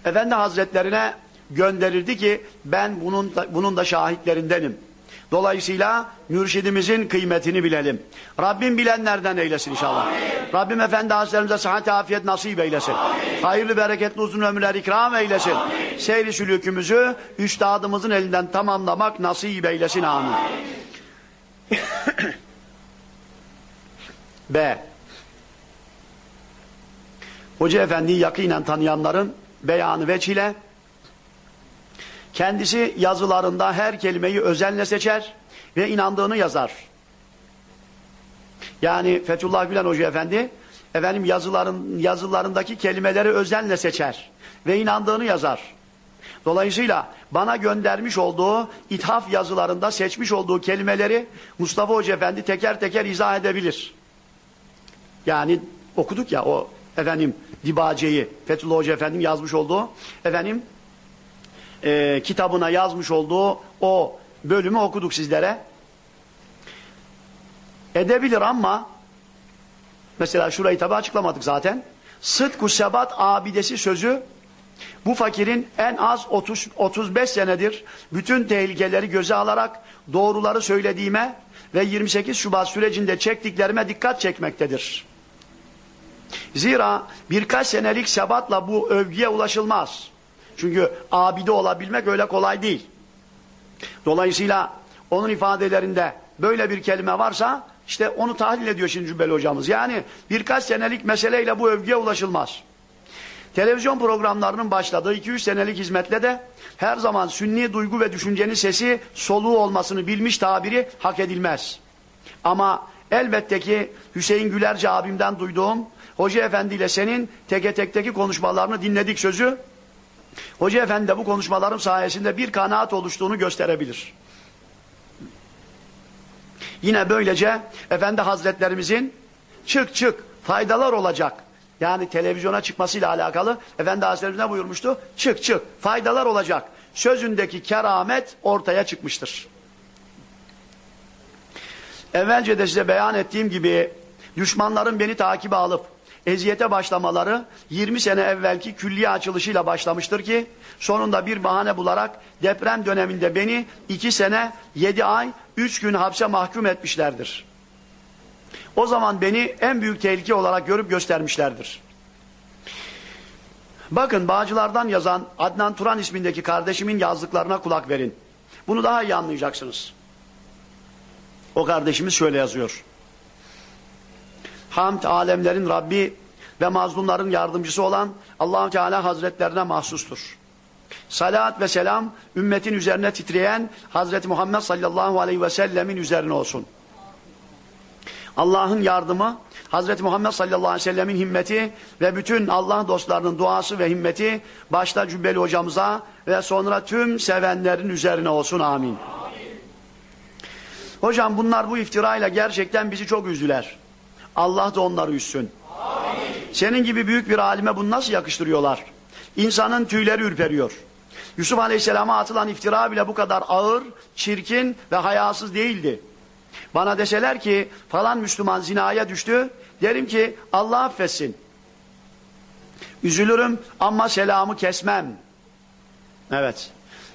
Efendi Hazretlerine gönderirdi ki ben bunun da, bunun da şahitlerindenim. Dolayısıyla mürşidimizin kıymetini bilelim. Rabbim bilenlerden eylesin inşallah. Amin. Rabbim Efendi Hazretlerimize sıhhat afiyet nasip eylesin. Amin. Hayırlı bereketli uzun ömürler ikram eylesin. Amin. Seyri sülükümüzü üstadımızın elinden tamamlamak nasip eylesin. Amin. B. Hoca Efendi'yi yakinen tanıyanların beyanı veçile kendisi yazılarında her kelimeyi özenle seçer ve inandığını yazar. Yani Fethullah Gülen Hoca Efendi efendim yazıların yazılarındaki kelimeleri özenle seçer ve inandığını yazar. Dolayısıyla bana göndermiş olduğu ithaf yazılarında seçmiş olduğu kelimeleri Mustafa Hoca Efendi teker teker izah edebilir. Yani okuduk ya o efendim Dibace'yi Fethullah Hoca Efendim yazmış olduğu efendim e, kitabına yazmış olduğu o bölümü okuduk sizlere. Edebilir ama mesela şurayı tabi açıklamadık zaten. Sıdku sebat abidesi sözü bu fakirin en az 30, 35 senedir bütün tehlikeleri göze alarak doğruları söylediğime ve 28 Şubat sürecinde çektiklerime dikkat çekmektedir. Zira birkaç senelik sebatla bu övgüye ulaşılmaz. Çünkü abide olabilmek öyle kolay değil. Dolayısıyla onun ifadelerinde böyle bir kelime varsa işte onu tahlil ediyor şimdi Cübbeli hocamız. Yani birkaç senelik meseleyle bu övgüye ulaşılmaz. Televizyon programlarının başladığı 200 senelik hizmetle de her zaman sünni duygu ve düşüncenin sesi soluğu olmasını bilmiş tabiri hak edilmez. Ama elbette ki Hüseyin Gülerci abimden duyduğum Hoca Efendi ile senin teke tekteki konuşmalarını dinledik sözü Hoca Efendi de bu konuşmalarım sayesinde bir kanaat oluştuğunu gösterebilir. Yine böylece Efendi Hazretlerimizin çık çık faydalar olacak. Yani televizyona çıkmasıyla alakalı Efendi Hazretlerimiz ne buyurmuştu? Çık çık faydalar olacak. Sözündeki keramet ortaya çıkmıştır. Evvelce de size beyan ettiğim gibi düşmanların beni takibe alıp eziyete başlamaları 20 sene evvelki külliye açılışıyla başlamıştır ki sonunda bir bahane bularak deprem döneminde beni 2 sene 7 ay 3 gün hapse mahkum etmişlerdir. O zaman beni en büyük tehlike olarak görüp göstermişlerdir. Bakın Bağcılar'dan yazan Adnan Turan ismindeki kardeşimin yazdıklarına kulak verin. Bunu daha iyi anlayacaksınız. O kardeşimiz şöyle yazıyor. Hamd alemlerin Rabbi ve mazlumların yardımcısı olan allah Teala Hazretlerine mahsustur. Salat ve selam ümmetin üzerine titreyen Hazreti Muhammed sallallahu aleyhi ve sellemin üzerine olsun. Allah'ın yardımı, Hazreti Muhammed sallallahu aleyhi ve sellemin himmeti ve bütün Allah dostlarının duası ve himmeti başta Cübbeli hocamıza ve sonra tüm sevenlerin üzerine olsun. Amin. Amin. Hocam bunlar bu iftirayla gerçekten bizi çok üzdüler. Allah da onları üssün. Senin gibi büyük bir alime bunu nasıl yakıştırıyorlar? İnsanın tüyleri ürperiyor. Yusuf Aleyhisselam'a atılan iftira bile bu kadar ağır, çirkin ve hayasız değildi. Bana deseler ki falan Müslüman zinaya düştü, derim ki Allah affetsin. Üzülürüm ama selamı kesmem. Evet.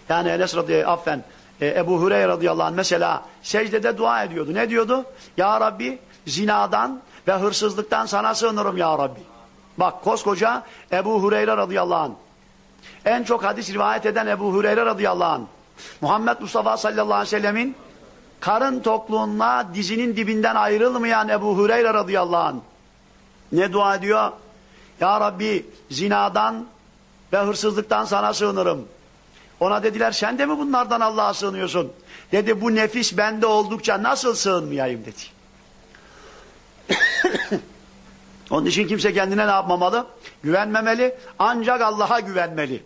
Yani Enes radıyallahu affen e, Ebu Hureyre radıyallahu anh mesela secdede dua ediyordu. Ne diyordu? Ya Rabbi zinadan ve hırsızlıktan sana sığınırım ya Rabbi. Bak koskoca Ebu Hureyre radıyallahu anh. En çok hadis rivayet eden Ebu Hureyre radıyallahu anh. Muhammed Mustafa sallallahu aleyhi ve sellemin karın tokluğuna dizinin dibinden ayrılmayan Ebu Hureyre radıyallahu anh. Ne dua ediyor? Ya Rabbi zinadan ve hırsızlıktan sana sığınırım. Ona dediler sen de mi bunlardan Allah'a sığınıyorsun? Dedi bu nefis bende oldukça nasıl sığınmayayım dedi. Onun için kimse kendine ne yapmamalı? Güvenmemeli. Ancak Allah'a güvenmeli.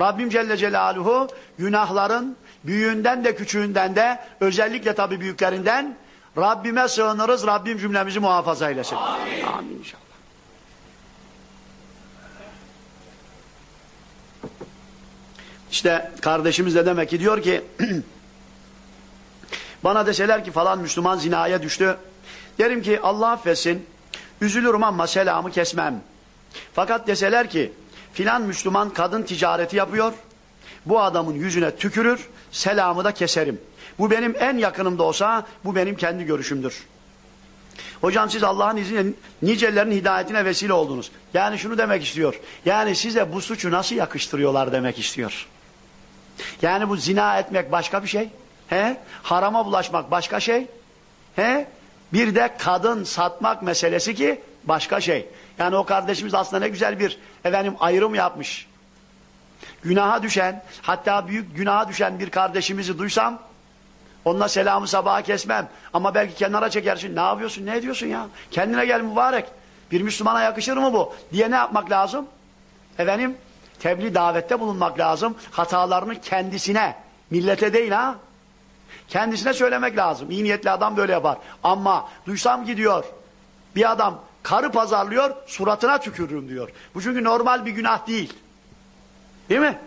Rabbim Celle Celaluhu günahların büyüğünden de küçüğünden de özellikle tabi büyüklerinden Rabbime sığınırız. Rabbim cümlemizi muhafaza eylesin. Amin, Amin inşallah. İşte kardeşimiz de demek ki diyor ki bana deseler ki falan Müslüman zinaya düştü. Derim ki Allah affetsin. Üzülürüm ama selamı kesmem. Fakat deseler ki filan Müslüman kadın ticareti yapıyor bu adamın yüzüne tükürür, selamı da keserim. Bu benim en yakınımda olsa bu benim kendi görüşümdür. Hocam siz Allah'ın izniyle nicelerin hidayetine vesile oldunuz. Yani şunu demek istiyor. Yani size bu suçu nasıl yakıştırıyorlar demek istiyor. Yani bu zina etmek başka bir şey. He? Harama bulaşmak başka şey. He? Bir de kadın satmak meselesi ki başka şey. Yani o kardeşimiz aslında ne güzel bir efendim ayrım yapmış. Günaha düşen, hatta büyük günaha düşen bir kardeşimizi duysam onunla selamı sabaha kesmem. Ama belki kenara çekersin. Ne yapıyorsun? Ne ediyorsun ya? Kendine gel mübarek. Bir Müslümana yakışır mı bu? Diye ne yapmak lazım? Efendim tebliğ davette bulunmak lazım. Hatalarını kendisine, millete değil ha. Kendisine söylemek lazım. İyi niyetli adam böyle yapar. Ama duysam gidiyor. Bir adam karı pazarlıyor, suratına tükürürüm diyor. Bu çünkü normal bir günah değil. Değil mi?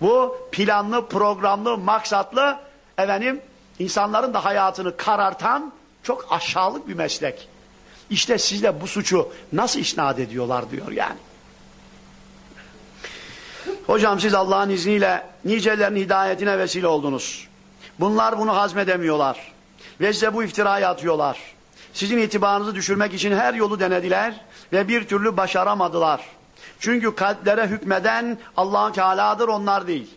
Bu planlı, programlı, maksatlı efendim insanların da hayatını karartan çok aşağılık bir meslek. İşte sizde bu suçu nasıl isnat ediyorlar diyor yani. Hocam siz Allah'ın izniyle nicelerin hidayetine vesile oldunuz. Bunlar bunu hazmedemiyorlar. Ve size bu iftirayı atıyorlar. Sizin itibarınızı düşürmek için her yolu denediler ve bir türlü başaramadılar. Çünkü kalplere hükmeden Allah'ın Teala'dır onlar değil.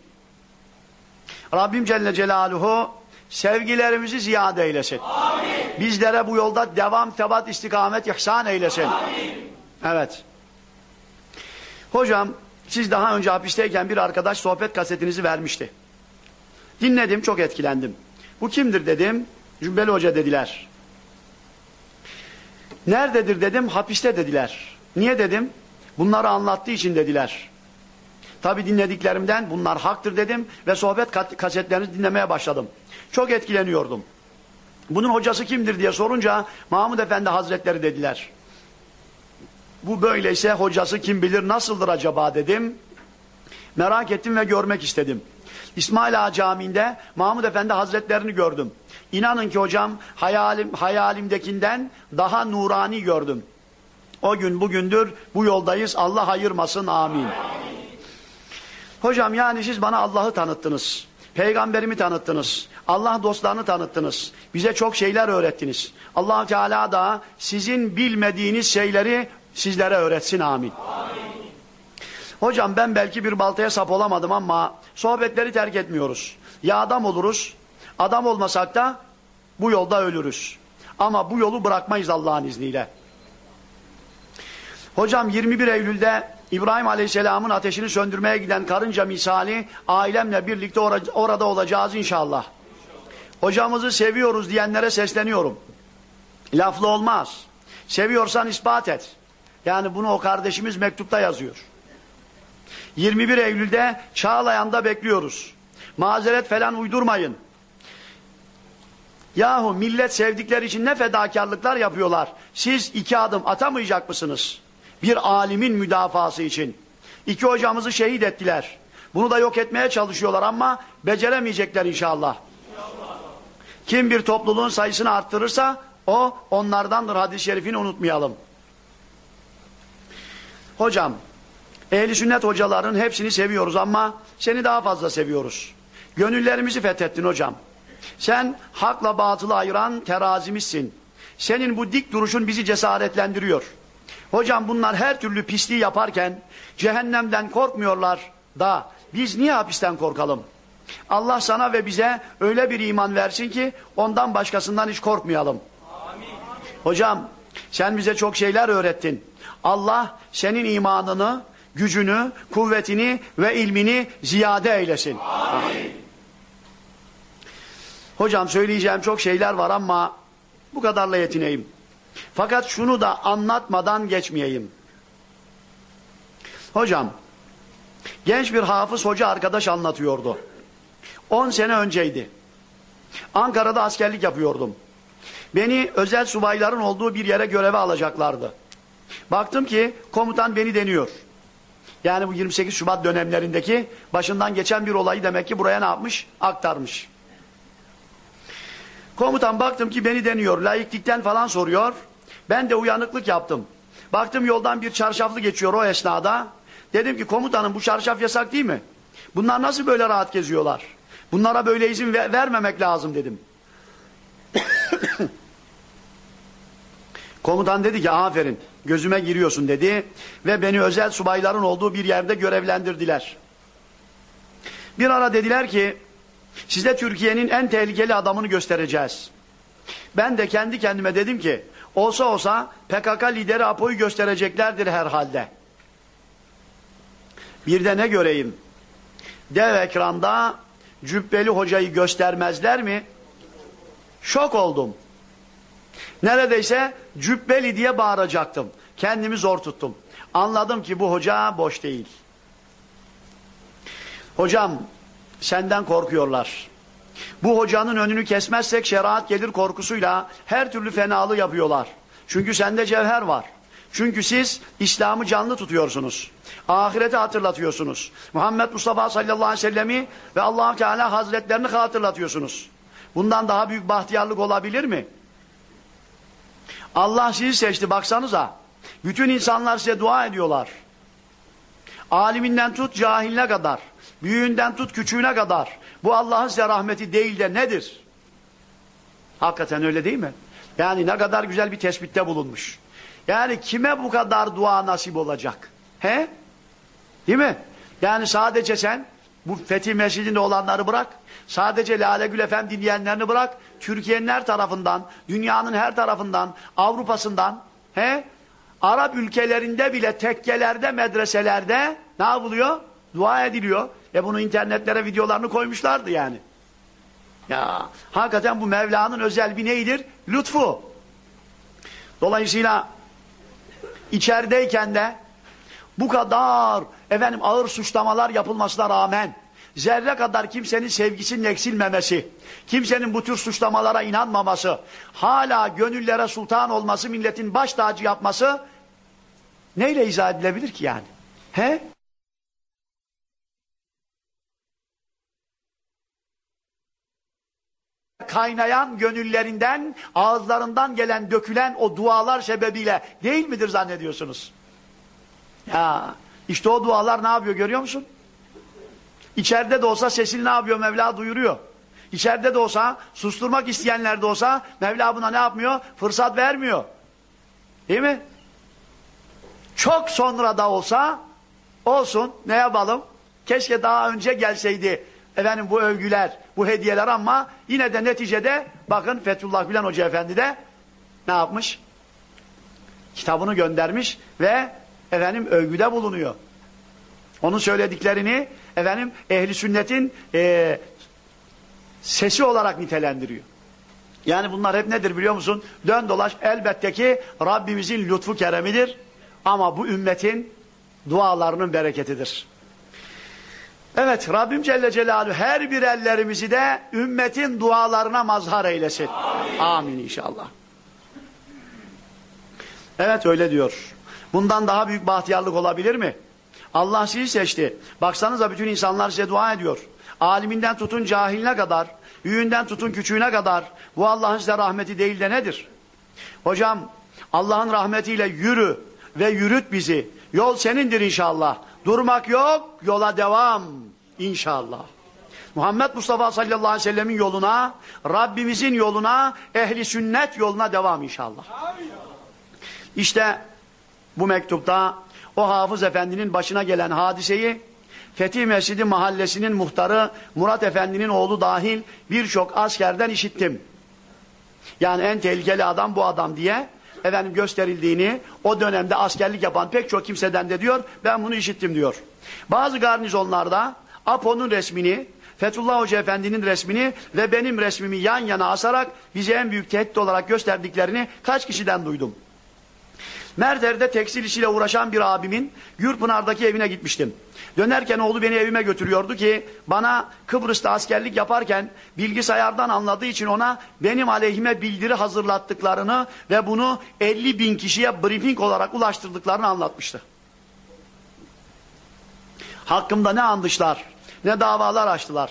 Rabbim Celle Celaluhu sevgilerimizi ziyade eylesin. Amin. Bizlere bu yolda devam, tebat, istikamet, ihsan eylesin. Amin. Evet. Hocam siz daha önce hapisteyken bir arkadaş sohbet kasetinizi vermişti. Dinledim, çok etkilendim. Bu kimdir dedim. Cümbeli Hoca dediler. Nerededir dedim, hapiste dediler. Niye dedim? Bunları anlattığı için dediler. Tabi dinlediklerimden bunlar haktır dedim ve sohbet kasetlerini dinlemeye başladım. Çok etkileniyordum. Bunun hocası kimdir diye sorunca Mahmud Efendi Hazretleri dediler. Bu böyleyse hocası kim bilir nasıldır acaba dedim. Merak ettim ve görmek istedim. İsmail Ağa Camii'nde Mahmud Efendi Hazretlerini gördüm. İnanın ki hocam hayalim, hayalimdekinden daha nurani gördüm. O gün bugündür bu yoldayız. Allah ayırmasın. Amin. Hocam yani siz bana Allah'ı tanıttınız. Peygamberimi tanıttınız. Allah dostlarını tanıttınız. Bize çok şeyler öğrettiniz. allah Teala da sizin bilmediğiniz şeyleri sizlere öğretsin. Amin. Amin. Hocam ben belki bir baltaya sap olamadım ama sohbetleri terk etmiyoruz. Ya adam oluruz, adam olmasak da bu yolda ölürüz. Ama bu yolu bırakmayız Allah'ın izniyle. Hocam 21 Eylül'de İbrahim Aleyhisselam'ın ateşini söndürmeye giden karınca misali ailemle birlikte or orada olacağız inşallah. Hocamızı seviyoruz diyenlere sesleniyorum. Laflı olmaz. Seviyorsan ispat et. Yani bunu o kardeşimiz mektupta yazıyor. 21 Eylül'de Çağlayan'da bekliyoruz. Mazeret falan uydurmayın. Yahu millet sevdikleri için ne fedakarlıklar yapıyorlar. Siz iki adım atamayacak mısınız? Bir alimin müdafası için. İki hocamızı şehit ettiler. Bunu da yok etmeye çalışıyorlar ama beceremeyecekler inşallah. Kim bir topluluğun sayısını arttırırsa o onlardandır hadis-i şerifini unutmayalım. Hocam Ehli sünnet hocaların hepsini seviyoruz ama seni daha fazla seviyoruz. Gönüllerimizi fethettin hocam. Sen hakla batılı ayıran terazimizsin. Senin bu dik duruşun bizi cesaretlendiriyor. Hocam bunlar her türlü pisliği yaparken cehennemden korkmuyorlar da biz niye hapisten korkalım? Allah sana ve bize öyle bir iman versin ki ondan başkasından hiç korkmayalım. Amin. Hocam sen bize çok şeyler öğrettin. Allah senin imanını gücünü, kuvvetini ve ilmini ziyade eylesin. Amin. Hocam söyleyeceğim çok şeyler var ama bu kadarla yetineyim. Fakat şunu da anlatmadan geçmeyeyim. Hocam, genç bir hafız hoca arkadaş anlatıyordu. 10 sene önceydi. Ankara'da askerlik yapıyordum. Beni özel subayların olduğu bir yere göreve alacaklardı. Baktım ki komutan beni deniyor. Yani bu 28 Şubat dönemlerindeki başından geçen bir olayı demek ki buraya ne yapmış? Aktarmış. Komutan baktım ki beni deniyor. Laiklikten falan soruyor. Ben de uyanıklık yaptım. Baktım yoldan bir çarşaflı geçiyor o esnada. Dedim ki komutanım bu çarşaf yasak değil mi? Bunlar nasıl böyle rahat geziyorlar? Bunlara böyle izin ver vermemek lazım dedim. Komutan dedi ki aferin gözüme giriyorsun dedi ve beni özel subayların olduğu bir yerde görevlendirdiler. Bir ara dediler ki size Türkiye'nin en tehlikeli adamını göstereceğiz. Ben de kendi kendime dedim ki olsa olsa PKK lideri Apo'yu göstereceklerdir herhalde. Bir de ne göreyim? Dev ekranda Cübbeli hocayı göstermezler mi? Şok oldum. Neredeyse Cübbeli diye bağıracaktım. Kendimi zor tuttum. Anladım ki bu hoca boş değil. Hocam senden korkuyorlar. Bu hocanın önünü kesmezsek şeriat gelir korkusuyla her türlü fenalığı yapıyorlar. Çünkü sende cevher var. Çünkü siz İslam'ı canlı tutuyorsunuz. Ahireti hatırlatıyorsunuz. Muhammed Mustafa sallallahu aleyhi ve sellemi ve allah Teala hazretlerini hatırlatıyorsunuz. Bundan daha büyük bahtiyarlık olabilir mi? Allah sizi seçti baksanıza. Bütün insanlar size dua ediyorlar. Aliminden tut cahiline kadar. Büyüğünden tut küçüğüne kadar. Bu Allah'ın size rahmeti değil de nedir? Hakikaten öyle değil mi? Yani ne kadar güzel bir tespitte bulunmuş. Yani kime bu kadar dua nasip olacak? He? Değil mi? Yani sadece sen bu Fethi Mescidi'nde olanları bırak. Sadece Lale Gül Efendi dinleyenlerini bırak. Türkiye'nin her tarafından, dünyanın her tarafından, Avrupa'sından, he? Arap ülkelerinde bile tekkelerde, medreselerde ne yapılıyor? Dua ediliyor. E bunu internetlere videolarını koymuşlardı yani. Ya hakikaten bu Mevla'nın özel bir neyidir? Lütfu. Dolayısıyla içerideyken de bu kadar efendim ağır suçlamalar yapılmasına rağmen zerre kadar kimsenin sevgisinin eksilmemesi, kimsenin bu tür suçlamalara inanmaması, hala gönüllere sultan olması, milletin baş tacı yapması neyle izah edilebilir ki yani? He? kaynayan gönüllerinden, ağızlarından gelen, dökülen o dualar sebebiyle değil midir zannediyorsunuz? Ya işte o dualar ne yapıyor görüyor musun? İçeride de olsa sesini ne yapıyor Mevla duyuruyor. İçeride de olsa, susturmak isteyenler de olsa Mevla buna ne yapmıyor? Fırsat vermiyor. Değil mi? Çok sonra da olsa olsun ne yapalım? Keşke daha önce gelseydi efendim bu övgüler, bu hediyeler ama yine de neticede bakın Fethullah Gülen Hoca Efendi de ne yapmış? Kitabını göndermiş ve efendim övgüde bulunuyor. Onun söylediklerini efendim ehli sünnetin e, sesi olarak nitelendiriyor. Yani bunlar hep nedir biliyor musun? Dön dolaş elbette ki Rabbimizin lütfu keremidir. Ama bu ümmetin dualarının bereketidir. Evet Rabbim Celle Celaluhu her bir ellerimizi de ümmetin dualarına mazhar eylesin. Amin, Amin inşallah. Evet öyle diyor. Bundan daha büyük bahtiyarlık olabilir mi? Allah sizi seçti. Baksanıza bütün insanlar size dua ediyor. Aliminden tutun cahiline kadar, büyüğünden tutun küçüğüne kadar. Bu Allah'ın size rahmeti değil de nedir? Hocam Allah'ın rahmetiyle yürü ve yürüt bizi. Yol senindir inşallah. Durmak yok, yola devam inşallah. Muhammed Mustafa sallallahu aleyhi ve sellemin yoluna, Rabbimizin yoluna, ehli sünnet yoluna devam inşallah. İşte bu mektupta o Hafız Efendi'nin başına gelen hadiseyi Fethi Mescidi mahallesinin muhtarı Murat Efendi'nin oğlu dahil birçok askerden işittim. Yani en tehlikeli adam bu adam diye efendim gösterildiğini o dönemde askerlik yapan pek çok kimseden de diyor ben bunu işittim diyor. Bazı garnizonlarda Apo'nun resmini Fethullah Hoca Efendi'nin resmini ve benim resmimi yan yana asarak bize en büyük tehdit olarak gösterdiklerini kaç kişiden duydum. Merter'de tekstil işiyle uğraşan bir abimin Gürpınar'daki evine gitmiştim. Dönerken oğlu beni evime götürüyordu ki bana Kıbrıs'ta askerlik yaparken bilgisayardan anladığı için ona benim aleyhime bildiri hazırlattıklarını ve bunu 50 bin kişiye briefing olarak ulaştırdıklarını anlatmıştı. Hakkımda ne andışlar, ne davalar açtılar.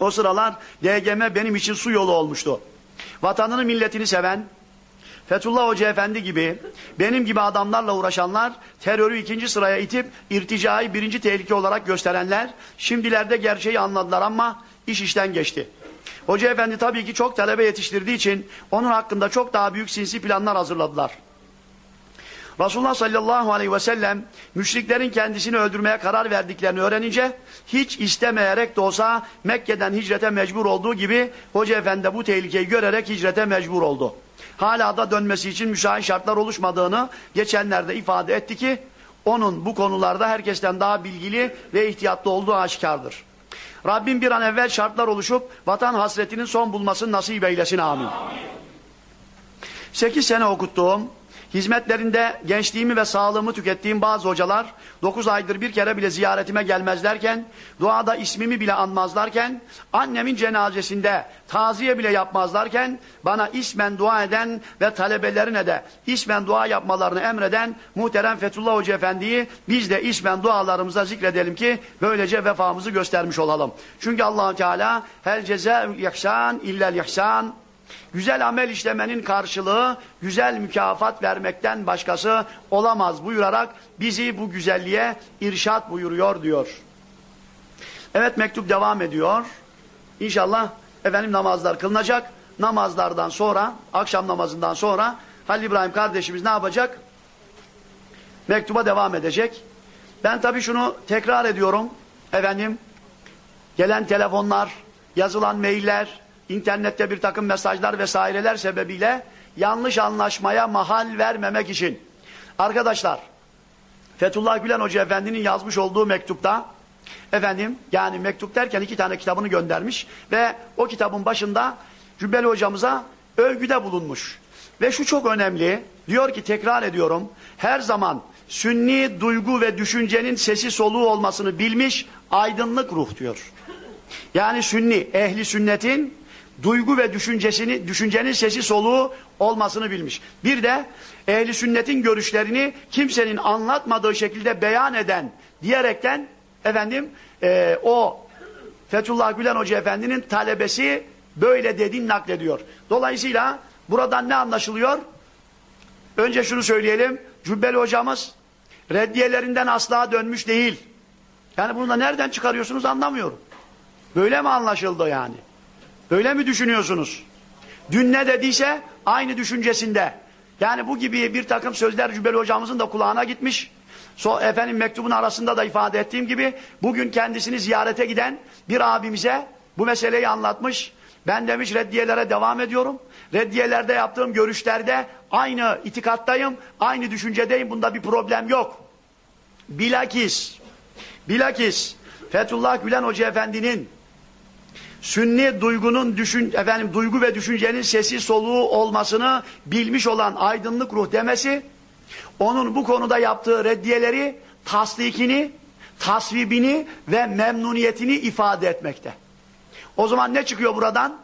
O sıralar DGM benim için su yolu olmuştu. Vatanını milletini seven, Fethullah Hoca Efendi gibi, benim gibi adamlarla uğraşanlar, terörü ikinci sıraya itip, irticayı birinci tehlike olarak gösterenler, şimdilerde gerçeği anladılar ama iş işten geçti. Hoca Efendi tabii ki çok talebe yetiştirdiği için, onun hakkında çok daha büyük sinsi planlar hazırladılar. Resulullah sallallahu aleyhi ve sellem müşriklerin kendisini öldürmeye karar verdiklerini öğrenince hiç istemeyerek de olsa Mekke'den hicrete mecbur olduğu gibi Hoca Efendi bu tehlikeyi görerek hicrete mecbur oldu. Hala da dönmesi için müsait şartlar oluşmadığını geçenlerde ifade etti ki onun bu konularda herkesten daha bilgili ve ihtiyatlı olduğu aşikardır. Rabbim bir an evvel şartlar oluşup vatan hasretinin son bulmasını nasip eylesin amin. amin. 8 sene okuttuğum Hizmetlerinde gençliğimi ve sağlığımı tükettiğim bazı hocalar 9 aydır bir kere bile ziyaretime gelmezlerken, duada ismimi bile anmazlarken, annemin cenazesinde taziye bile yapmazlarken, bana ismen dua eden ve talebelerine de ismen dua yapmalarını emreden muhterem Fethullah Hoca Efendi'yi biz de ismen dualarımıza zikredelim ki böylece vefamızı göstermiş olalım. Çünkü allah Teala hel cezâ'ül ihsan illel ihsan Güzel amel işlemenin karşılığı güzel mükafat vermekten başkası olamaz buyurarak bizi bu güzelliğe irşat buyuruyor diyor. Evet mektup devam ediyor. İnşallah efendim namazlar kılınacak. Namazlardan sonra, akşam namazından sonra Halil İbrahim kardeşimiz ne yapacak? Mektuba devam edecek. Ben tabii şunu tekrar ediyorum. Efendim, gelen telefonlar, yazılan mailler, internette bir takım mesajlar vesaireler sebebiyle yanlış anlaşmaya mahal vermemek için. Arkadaşlar, Fethullah Gülen Hoca Efendi'nin yazmış olduğu mektupta, efendim yani mektup derken iki tane kitabını göndermiş ve o kitabın başında Cübbeli hocamıza övgüde bulunmuş. Ve şu çok önemli, diyor ki tekrar ediyorum, her zaman sünni duygu ve düşüncenin sesi soluğu olmasını bilmiş aydınlık ruh diyor. Yani sünni, ehli sünnetin duygu ve düşüncesini, düşüncenin sesi soluğu olmasını bilmiş. Bir de ehli sünnetin görüşlerini kimsenin anlatmadığı şekilde beyan eden diyerekten efendim e, o Fethullah Gülen Hoca Efendi'nin talebesi böyle dediğini naklediyor. Dolayısıyla buradan ne anlaşılıyor? Önce şunu söyleyelim. Cübbeli hocamız reddiyelerinden asla dönmüş değil. Yani bunu da nereden çıkarıyorsunuz anlamıyorum. Böyle mi anlaşıldı yani? Öyle mi düşünüyorsunuz? Dün ne dediyse aynı düşüncesinde. Yani bu gibi bir takım sözler Cübbeli hocamızın da kulağına gitmiş. So, efendim mektubun arasında da ifade ettiğim gibi bugün kendisini ziyarete giden bir abimize bu meseleyi anlatmış. Ben demiş reddiyelere devam ediyorum. Reddiyelerde yaptığım görüşlerde aynı itikattayım, aynı düşüncedeyim. Bunda bir problem yok. Bilakis, bilakis Fethullah Gülen Hoca Efendi'nin sünni duygunun düşün efendim duygu ve düşüncenin sesi soluğu olmasını bilmiş olan aydınlık ruh demesi onun bu konuda yaptığı reddiyeleri tasdikini, tasvibini ve memnuniyetini ifade etmekte. O zaman ne çıkıyor buradan?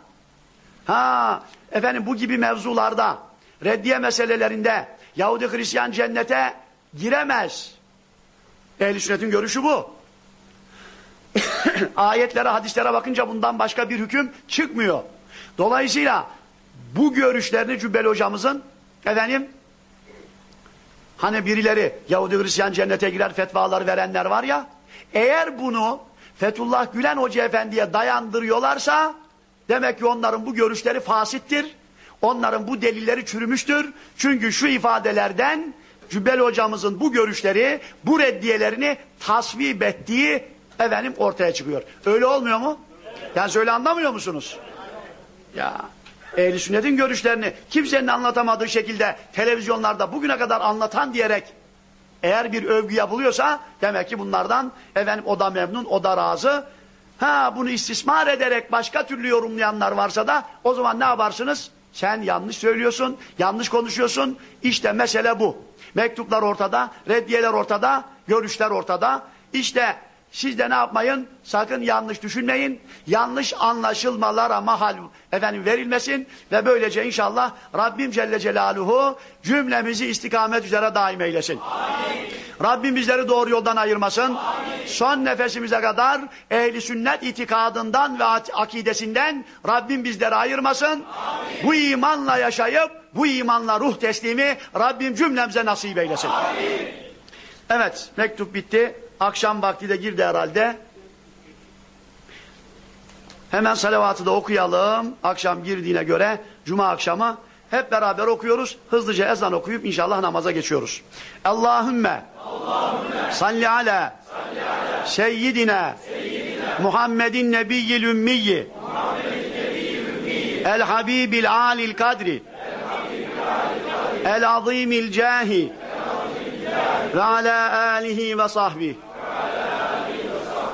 Ha, efendim bu gibi mevzularda, reddiye meselelerinde Yahudi Hristiyan cennete giremez. Ehl-i sünnetin görüşü bu. ayetlere, hadislere bakınca bundan başka bir hüküm çıkmıyor. Dolayısıyla bu görüşlerini Cübbeli hocamızın efendim hani birileri Yahudi Hristiyan cennete girer fetvalar verenler var ya eğer bunu Fethullah Gülen Hoca Efendi'ye dayandırıyorlarsa demek ki onların bu görüşleri fasittir. Onların bu delilleri çürümüştür. Çünkü şu ifadelerden Cübbeli hocamızın bu görüşleri, bu reddiyelerini tasvip ettiği efendim ortaya çıkıyor. Öyle olmuyor mu? Yani söyle anlamıyor musunuz? Ya ehli sünnetin görüşlerini kimsenin anlatamadığı şekilde televizyonlarda bugüne kadar anlatan diyerek eğer bir övgü yapılıyorsa demek ki bunlardan efendim o da memnun, o da razı. Ha bunu istismar ederek başka türlü yorumlayanlar varsa da o zaman ne yaparsınız? Sen yanlış söylüyorsun, yanlış konuşuyorsun. İşte mesele bu. Mektuplar ortada, reddiyeler ortada, görüşler ortada. İşte siz de ne yapmayın? Sakın yanlış düşünmeyin. Yanlış anlaşılmalara mahal efendim verilmesin ve böylece inşallah Rabbim Celle Celaluhu cümlemizi istikamet üzere daim eylesin. Amin. Rabbim bizleri doğru yoldan ayırmasın. Amin. Son nefesimize kadar ehli sünnet itikadından ve akidesinden Rabbim bizleri ayırmasın. Amin. Bu imanla yaşayıp bu imanla ruh teslimi Rabbim cümlemize nasip eylesin. Evet mektup bitti. Akşam vakti de girdi herhalde. Hemen salavatı da okuyalım. Akşam girdiğine göre cuma akşamı hep beraber okuyoruz. Hızlıca ezan okuyup inşallah namaza geçiyoruz. Allahümme, Allahümme salli ala, salli ala seyyidina, seyyidina Muhammedin nebiyyil ümmiyyi el habibil alil kadri el azimil cahi ve ala alihi ve sahbihi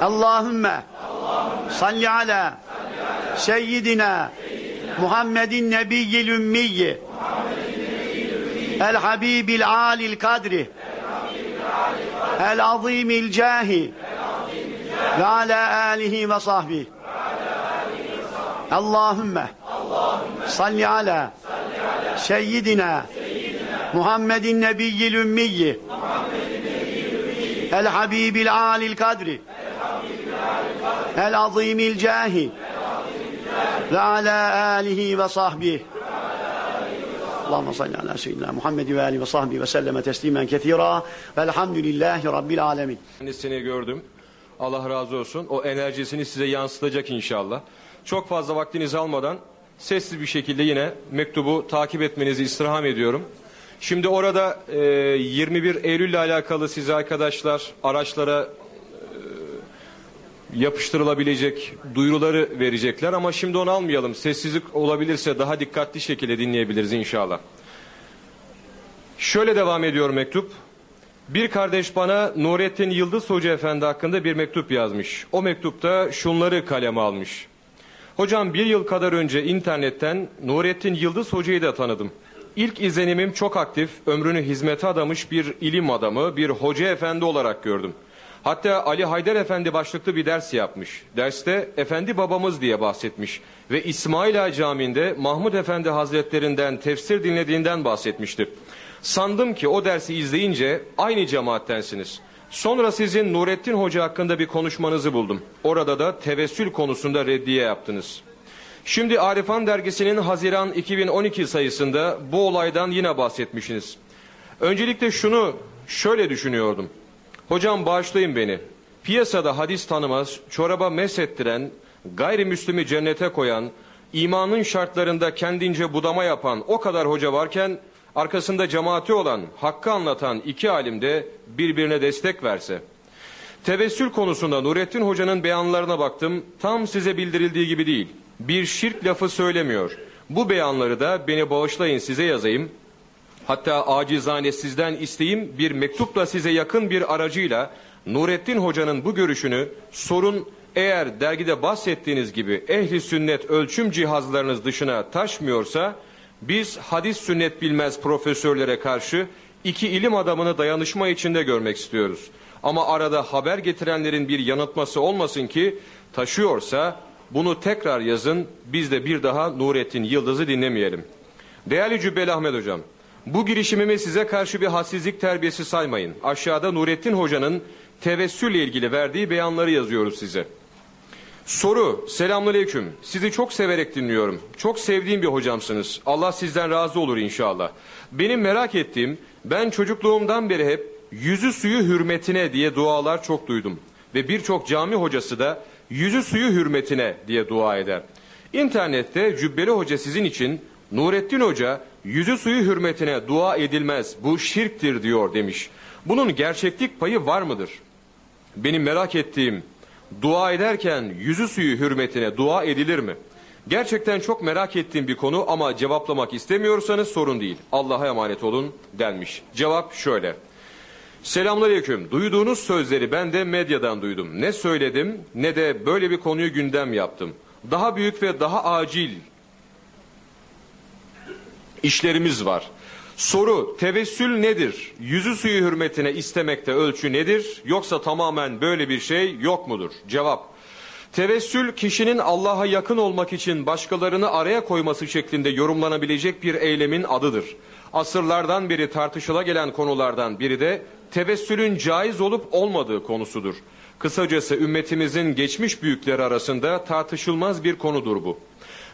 Allahümme. Salli ala seyyidina Muhammedin nebiyyil ümmiyyi. El habibil alil kadri. El azimil cahi. Ve ala alihi ve sahbihi. Allahümme. Salli ala seyyidina Muhammedin nebiyyil ümmiyyi. El habibil alil kadri el azimil cahi ve ala alihi ve sahbihi Allahümme salli ala seyyidina Muhammed ve alihi ve sahbihi ve selleme teslimen kethira velhamdülillahi rabbil alemin Kendisini gördüm. Allah razı olsun. O enerjisini size yansıtacak inşallah. Çok fazla vaktinizi almadan sessiz bir şekilde yine mektubu takip etmenizi istirham ediyorum. Şimdi orada e, 21 Eylül ile alakalı size arkadaşlar araçlara yapıştırılabilecek duyuruları verecekler ama şimdi onu almayalım. Sessizlik olabilirse daha dikkatli şekilde dinleyebiliriz inşallah. Şöyle devam ediyor mektup. Bir kardeş bana Nurettin Yıldız Hoca Efendi hakkında bir mektup yazmış. O mektupta şunları kaleme almış. Hocam bir yıl kadar önce internetten Nurettin Yıldız Hoca'yı da tanıdım. İlk izlenimim çok aktif, ömrünü hizmete adamış bir ilim adamı, bir hoca efendi olarak gördüm. Hatta Ali Haydar Efendi başlıklı bir ders yapmış. Derste Efendi babamız diye bahsetmiş ve İsmaila Camii'nde Mahmud Efendi Hazretlerinden tefsir dinlediğinden bahsetmişti. Sandım ki o dersi izleyince aynı cemaattensiniz. Sonra sizin Nurettin Hoca hakkında bir konuşmanızı buldum. Orada da tevessül konusunda reddiye yaptınız. Şimdi Arifan dergisinin Haziran 2012 sayısında bu olaydan yine bahsetmişsiniz. Öncelikle şunu şöyle düşünüyordum. Hocam bağışlayın beni. Piyasada hadis tanımaz, çoraba mesettiren, gayrimüslimi cennete koyan, imanın şartlarında kendince budama yapan o kadar hoca varken arkasında cemaati olan, hakkı anlatan iki alim de birbirine destek verse. Tevessül konusunda Nurettin Hoca'nın beyanlarına baktım. Tam size bildirildiği gibi değil. Bir şirk lafı söylemiyor. Bu beyanları da beni bağışlayın size yazayım. Hatta acizane sizden isteyeyim bir mektupla size yakın bir aracıyla Nurettin Hoca'nın bu görüşünü sorun eğer dergide bahsettiğiniz gibi ehli sünnet ölçüm cihazlarınız dışına taşmıyorsa biz hadis sünnet bilmez profesörlere karşı iki ilim adamını dayanışma içinde görmek istiyoruz. Ama arada haber getirenlerin bir yanıltması olmasın ki taşıyorsa bunu tekrar yazın biz de bir daha Nurettin Yıldız'ı dinlemeyelim. Değerli Cübbeli Ahmet Hocam bu girişimimi size karşı bir hassizlik terbiyesi saymayın. Aşağıda Nurettin Hoca'nın tevessülle ilgili verdiği beyanları yazıyoruz size. Soru, selamünaleyküm. Sizi çok severek dinliyorum. Çok sevdiğim bir hocamsınız. Allah sizden razı olur inşallah. Benim merak ettiğim, ben çocukluğumdan beri hep yüzü suyu hürmetine diye dualar çok duydum. Ve birçok cami hocası da yüzü suyu hürmetine diye dua eder. İnternette Cübbeli Hoca sizin için Nurettin Hoca yüzü suyu hürmetine dua edilmez bu şirktir diyor demiş. Bunun gerçeklik payı var mıdır? Benim merak ettiğim dua ederken yüzü suyu hürmetine dua edilir mi? Gerçekten çok merak ettiğim bir konu ama cevaplamak istemiyorsanız sorun değil. Allah'a emanet olun denmiş. Cevap şöyle. Selamünaleyküm. Duyduğunuz sözleri ben de medyadan duydum. Ne söyledim ne de böyle bir konuyu gündem yaptım. Daha büyük ve daha acil işlerimiz var. Soru tevessül nedir? Yüzü suyu hürmetine istemekte ölçü nedir? Yoksa tamamen böyle bir şey yok mudur? Cevap. Tevessül kişinin Allah'a yakın olmak için başkalarını araya koyması şeklinde yorumlanabilecek bir eylemin adıdır. Asırlardan beri tartışıla gelen konulardan biri de tevessülün caiz olup olmadığı konusudur. Kısacası ümmetimizin geçmiş büyükleri arasında tartışılmaz bir konudur bu.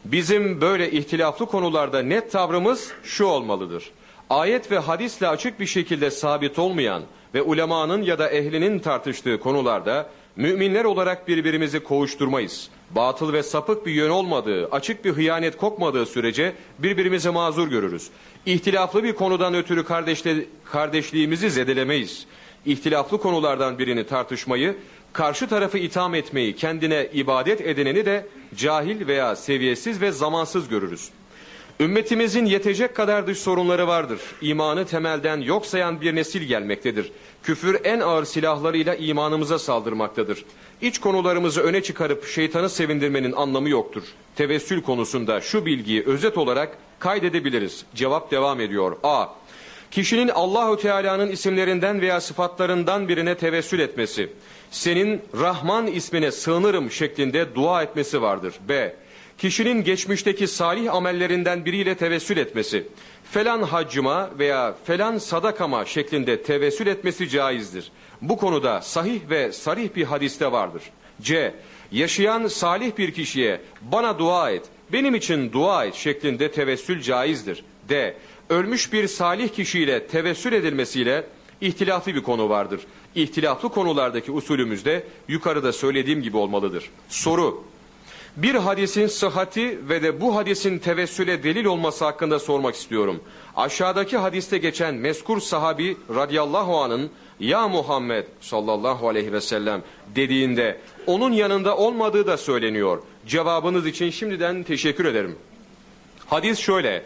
Bizim böyle ihtilaflı konularda net tavrımız şu olmalıdır. Ayet ve hadisle açık bir şekilde sabit olmayan ve ulemanın ya da ehlinin tartıştığı konularda müminler olarak birbirimizi kovuşturmayız. Batıl ve sapık bir yön olmadığı, açık bir hıyanet kokmadığı sürece birbirimizi mazur görürüz. İhtilaflı bir konudan ötürü kardeşle, kardeşliğimizi zedelemeyiz. İhtilaflı konulardan birini tartışmayı, karşı tarafı itham etmeyi, kendine ibadet edineni de cahil veya seviyesiz ve zamansız görürüz. Ümmetimizin yetecek kadar dış sorunları vardır. İmanı temelden yok sayan bir nesil gelmektedir. Küfür en ağır silahlarıyla imanımıza saldırmaktadır. İç konularımızı öne çıkarıp şeytanı sevindirmenin anlamı yoktur. Tevessül konusunda şu bilgiyi özet olarak kaydedebiliriz. Cevap devam ediyor. A. Kişinin Allahu Teala'nın isimlerinden veya sıfatlarından birine tevessül etmesi, senin Rahman ismine sığınırım şeklinde dua etmesi vardır. B. Kişinin geçmişteki salih amellerinden biriyle tevessül etmesi, falan haccıma veya falan sadakama şeklinde tevessül etmesi caizdir. Bu konuda sahih ve sarih bir hadiste vardır. C. Yaşayan salih bir kişiye bana dua et, benim için dua et şeklinde tevessül caizdir. D. Ölmüş bir salih kişiyle tevessül edilmesiyle ihtilaflı bir konu vardır. İhtilaflı konulardaki usulümüzde yukarıda söylediğim gibi olmalıdır. Soru bir hadisin sıhhati ve de bu hadisin tevessüle delil olması hakkında sormak istiyorum. Aşağıdaki hadiste geçen meskur sahabi radıyallahu anın ya Muhammed sallallahu aleyhi ve sellem dediğinde onun yanında olmadığı da söyleniyor. Cevabınız için şimdiden teşekkür ederim. Hadis şöyle.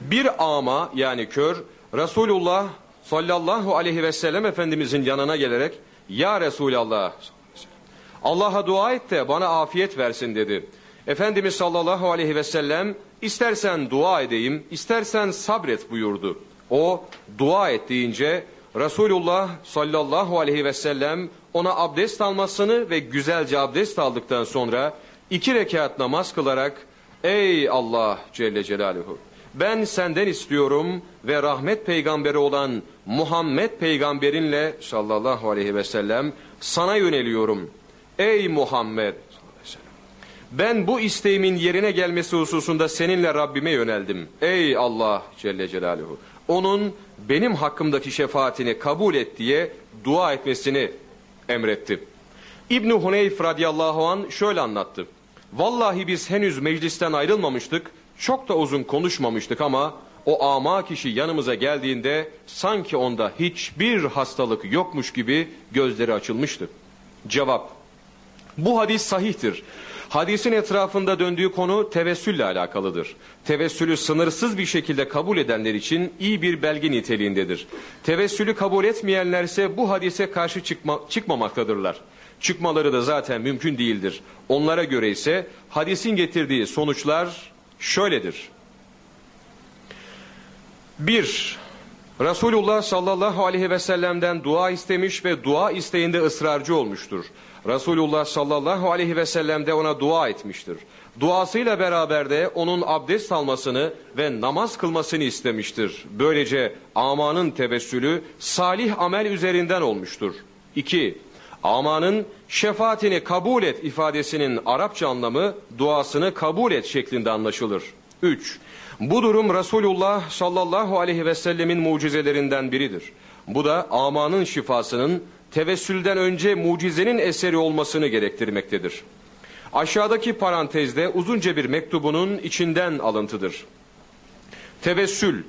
Bir ama yani kör Resulullah sallallahu aleyhi ve sellem Efendimizin yanına gelerek ya Resulallah Allah'a dua et de bana afiyet versin dedi. Efendimiz sallallahu aleyhi ve sellem istersen dua edeyim, istersen sabret buyurdu. O dua et deyince Resulullah sallallahu aleyhi ve sellem ona abdest almasını ve güzelce abdest aldıktan sonra iki rekat namaz kılarak Ey Allah Celle Celaluhu ben senden istiyorum ve rahmet peygamberi olan Muhammed peygamberinle sallallahu aleyhi ve sellem sana yöneliyorum.'' Ey Muhammed ben bu isteğimin yerine gelmesi hususunda seninle Rabbime yöneldim. Ey Allah Celle Celaluhu. Onun benim hakkımdaki şefaatini kabul et diye dua etmesini emretti. İbni Huneyf radıyallahu an şöyle anlattı. Vallahi biz henüz meclisten ayrılmamıştık, çok da uzun konuşmamıştık ama o ama kişi yanımıza geldiğinde sanki onda hiçbir hastalık yokmuş gibi gözleri açılmıştı. Cevap bu hadis sahihtir. Hadisin etrafında döndüğü konu tevessülle alakalıdır. Tevessülü sınırsız bir şekilde kabul edenler için iyi bir belge niteliğindedir. Tevessülü kabul etmeyenler ise bu hadise karşı çıkma, çıkmamaktadırlar. Çıkmaları da zaten mümkün değildir. Onlara göre ise hadisin getirdiği sonuçlar şöyledir. Bir, Resulullah sallallahu aleyhi ve sellem'den dua istemiş ve dua isteğinde ısrarcı olmuştur. Resulullah sallallahu aleyhi ve sellem de ona dua etmiştir. Duasıyla beraber de onun abdest almasını ve namaz kılmasını istemiştir. Böylece amanın tevessülü salih amel üzerinden olmuştur. 2. Amanın şefaatini kabul et ifadesinin Arapça anlamı duasını kabul et şeklinde anlaşılır. 3. Bu durum Resulullah sallallahu aleyhi ve sellemin mucizelerinden biridir. Bu da amanın şifasının tevessülden önce mucizenin eseri olmasını gerektirmektedir. Aşağıdaki parantezde uzunca bir mektubunun içinden alıntıdır. Tevessül.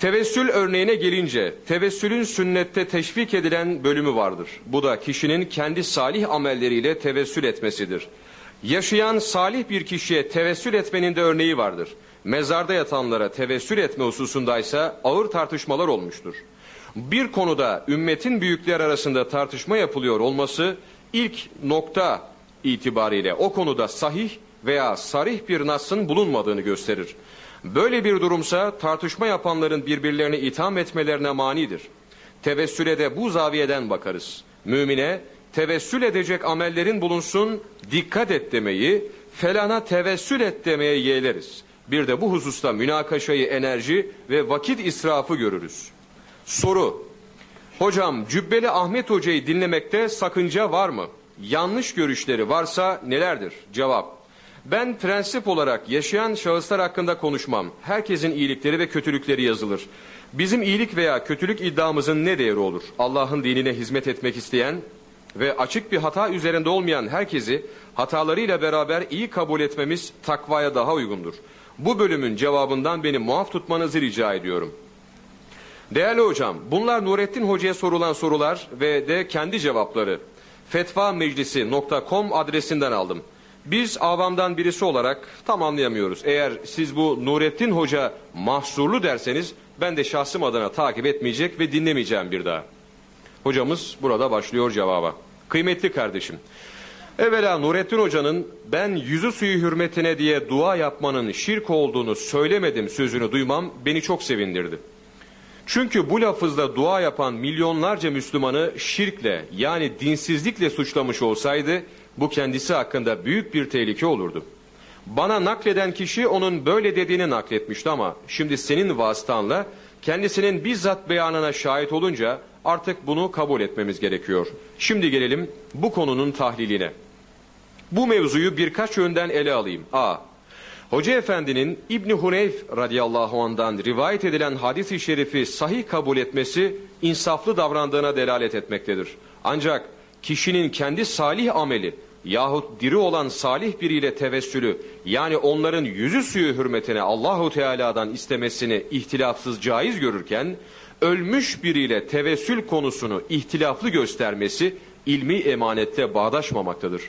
Tevessül örneğine gelince tevessülün sünnette teşvik edilen bölümü vardır. Bu da kişinin kendi salih amelleriyle tevessül etmesidir. Yaşayan salih bir kişiye tevessül etmenin de örneği vardır. Mezarda yatanlara tevessül etme hususundaysa ağır tartışmalar olmuştur bir konuda ümmetin büyükler arasında tartışma yapılıyor olması ilk nokta itibariyle o konuda sahih veya sarih bir nasın bulunmadığını gösterir. Böyle bir durumsa tartışma yapanların birbirlerini itham etmelerine manidir. Tevessüle de bu zaviyeden bakarız. Mümine tevessül edecek amellerin bulunsun dikkat et demeyi, felana tevessül et demeye yeğleriz. Bir de bu hususta münakaşayı enerji ve vakit israfı görürüz. Soru. Hocam Cübbeli Ahmet Hoca'yı dinlemekte sakınca var mı? Yanlış görüşleri varsa nelerdir? Cevap. Ben prensip olarak yaşayan şahıslar hakkında konuşmam. Herkesin iyilikleri ve kötülükleri yazılır. Bizim iyilik veya kötülük iddiamızın ne değeri olur? Allah'ın dinine hizmet etmek isteyen ve açık bir hata üzerinde olmayan herkesi hatalarıyla beraber iyi kabul etmemiz takvaya daha uygundur. Bu bölümün cevabından beni muaf tutmanızı rica ediyorum. Değerli hocam, bunlar Nurettin Hoca'ya sorulan sorular ve de kendi cevapları. fetvameclisi.com adresinden aldım. Biz avamdan birisi olarak tam anlayamıyoruz. Eğer siz bu Nurettin Hoca mahsurlu derseniz ben de şahsım adına takip etmeyecek ve dinlemeyeceğim bir daha. Hocamız burada başlıyor cevaba. Kıymetli kardeşim, evvela Nurettin Hoca'nın ben yüzü suyu hürmetine diye dua yapmanın şirk olduğunu söylemedim sözünü duymam beni çok sevindirdi. Çünkü bu lafızla dua yapan milyonlarca Müslümanı şirkle yani dinsizlikle suçlamış olsaydı bu kendisi hakkında büyük bir tehlike olurdu. Bana nakleden kişi onun böyle dediğini nakletmişti ama şimdi senin vasıtanla kendisinin bizzat beyanına şahit olunca artık bunu kabul etmemiz gerekiyor. Şimdi gelelim bu konunun tahliline. Bu mevzuyu birkaç yönden ele alayım. A. Hoca Efendi'nin İbni Huneyf radıyallahu andan rivayet edilen hadis-i şerifi sahih kabul etmesi insaflı davrandığına delalet etmektedir. Ancak kişinin kendi salih ameli yahut diri olan salih biriyle tevessülü yani onların yüzü suyu hürmetine Allahu Teala'dan istemesini ihtilafsız caiz görürken ölmüş biriyle tevessül konusunu ihtilaflı göstermesi ilmi emanette bağdaşmamaktadır.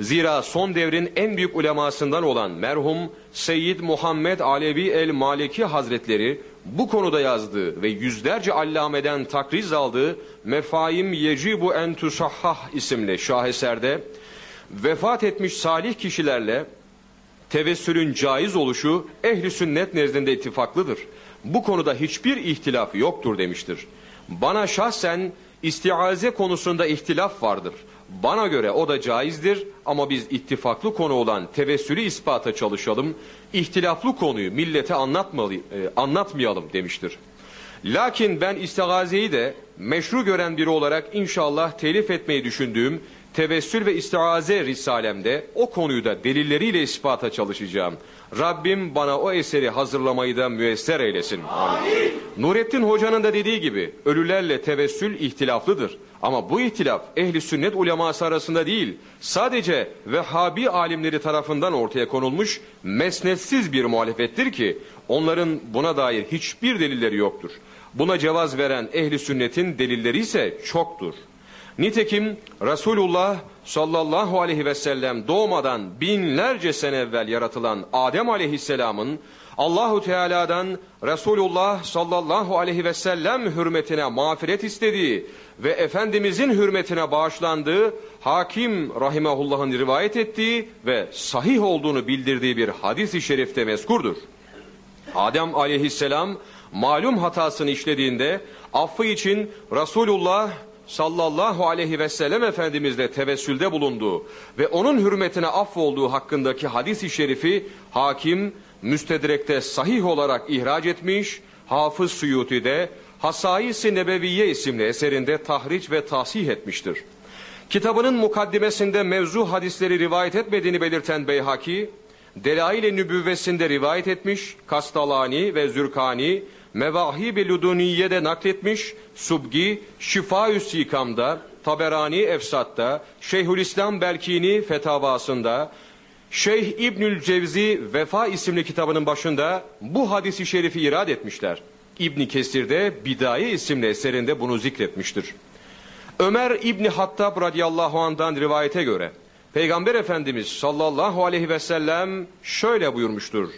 Zira son devrin en büyük ulemasından olan merhum Seyyid Muhammed Alevi el-Maliki Hazretleri bu konuda yazdığı ve yüzlerce allameden takriz aldığı Mefaim Yecibu en Tusahhah isimli şaheserde vefat etmiş salih kişilerle tevessülün caiz oluşu ehli sünnet nezdinde ittifaklıdır. Bu konuda hiçbir ihtilaf yoktur demiştir. Bana şahsen istiaze konusunda ihtilaf vardır. Bana göre o da caizdir ama biz ittifaklı konu olan tevessülü ispata çalışalım. İhtilaflı konuyu millete anlatmalı, e, anlatmayalım demiştir. Lakin ben istigazeyi de meşru gören biri olarak inşallah telif etmeyi düşündüğüm tevessül ve istiaze risalemde o konuyu da delilleriyle ispata çalışacağım. Rabbim bana o eseri hazırlamayı da müesser eylesin. Amin. Nurettin Hoca'nın da dediği gibi ölülerle tevessül ihtilaflıdır. Ama bu ihtilaf ehli sünnet uleması arasında değil, sadece Vehhabi alimleri tarafından ortaya konulmuş mesnetsiz bir muhalefettir ki onların buna dair hiçbir delilleri yoktur. Buna cevaz veren ehli sünnetin delilleri ise çoktur. Nitekim Resulullah sallallahu aleyhi ve sellem doğmadan binlerce sene evvel yaratılan Adem aleyhisselamın Allahu Teala'dan Resulullah sallallahu aleyhi ve sellem hürmetine mağfiret istediği ve Efendimizin hürmetine bağışlandığı Hakim rahimahullah'ın rivayet ettiği ve sahih olduğunu bildirdiği bir hadis-i şerifte mezkurdur. Adem aleyhisselam malum hatasını işlediğinde affı için Resulullah sallallahu aleyhi ve sellem Efendimizle tevessülde bulunduğu ve onun hürmetine affolduğu hakkındaki hadis-i şerifi hakim müstedrekte sahih olarak ihraç etmiş, Hafız Suyuti de Hasais-i Nebeviye isimli eserinde tahriç ve tahsih etmiştir. Kitabının mukaddimesinde mevzu hadisleri rivayet etmediğini belirten Beyhaki, Delail-i Nübüvvesinde rivayet etmiş, Kastalani ve Zürkani, Mevahib-i Luduniye'de nakletmiş, Subgi, Şifa-ü Sikam'da, Taberani Efsat'ta, Şeyhülislam Belkini Fetavasında, Şeyh İbnül Cevzi Vefa isimli kitabının başında bu hadisi şerifi irad etmişler. İbni Kesir'de Bidaye isimli eserinde bunu zikretmiştir. Ömer İbni Hattab radıyallahu anh'dan rivayete göre Peygamber Efendimiz sallallahu aleyhi ve sellem şöyle buyurmuştur.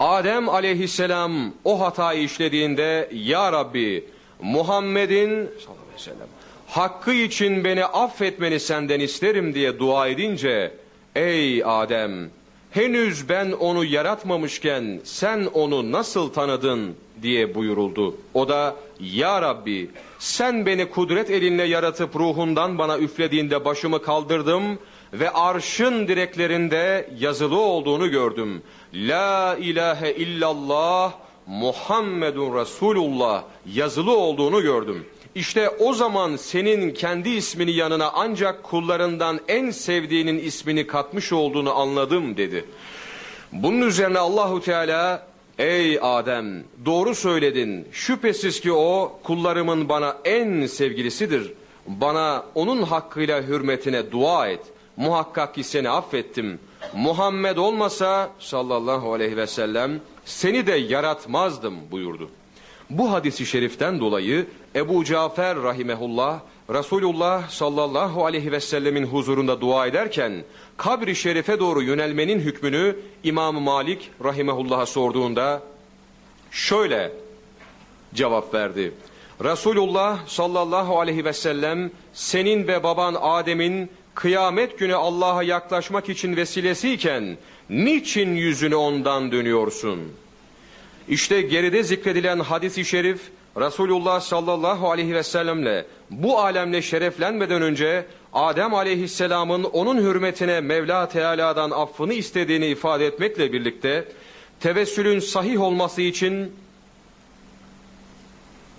Adem aleyhisselam o hatayı işlediğinde Ya Rabbi Muhammed'in sallallahu aleyhi ve sellem hakkı için beni affetmeni senden isterim diye dua edince Ey Adem henüz ben onu yaratmamışken sen onu nasıl tanıdın diye buyuruldu. O da ya Rabbi sen beni kudret elinle yaratıp ruhundan bana üflediğinde başımı kaldırdım ve arşın direklerinde yazılı olduğunu gördüm. La ilahe illallah Muhammedun Resulullah yazılı olduğunu gördüm. İşte o zaman senin kendi ismini yanına ancak kullarından en sevdiğinin ismini katmış olduğunu anladım dedi. Bunun üzerine Allahu Teala ey Adem doğru söyledin. Şüphesiz ki o kullarımın bana en sevgilisidir. Bana onun hakkıyla hürmetine dua et. Muhakkak ki seni affettim. Muhammed olmasa sallallahu aleyhi ve sellem seni de yaratmazdım buyurdu. Bu hadisi şeriften dolayı Ebu Cafer rahimehullah Resulullah sallallahu aleyhi ve sellemin huzurunda dua ederken kabri şerife doğru yönelmenin hükmünü İmam Malik rahimehullah'a sorduğunda şöyle cevap verdi. Resulullah sallallahu aleyhi ve sellem senin ve baban Adem'in kıyamet günü Allah'a yaklaşmak için vesilesiyken niçin yüzünü ondan dönüyorsun? İşte geride zikredilen hadis-i şerif Resulullah sallallahu aleyhi ve sellemle bu alemle şereflenmeden önce Adem aleyhisselamın onun hürmetine Mevla Teala'dan affını istediğini ifade etmekle birlikte tevessülün sahih olması için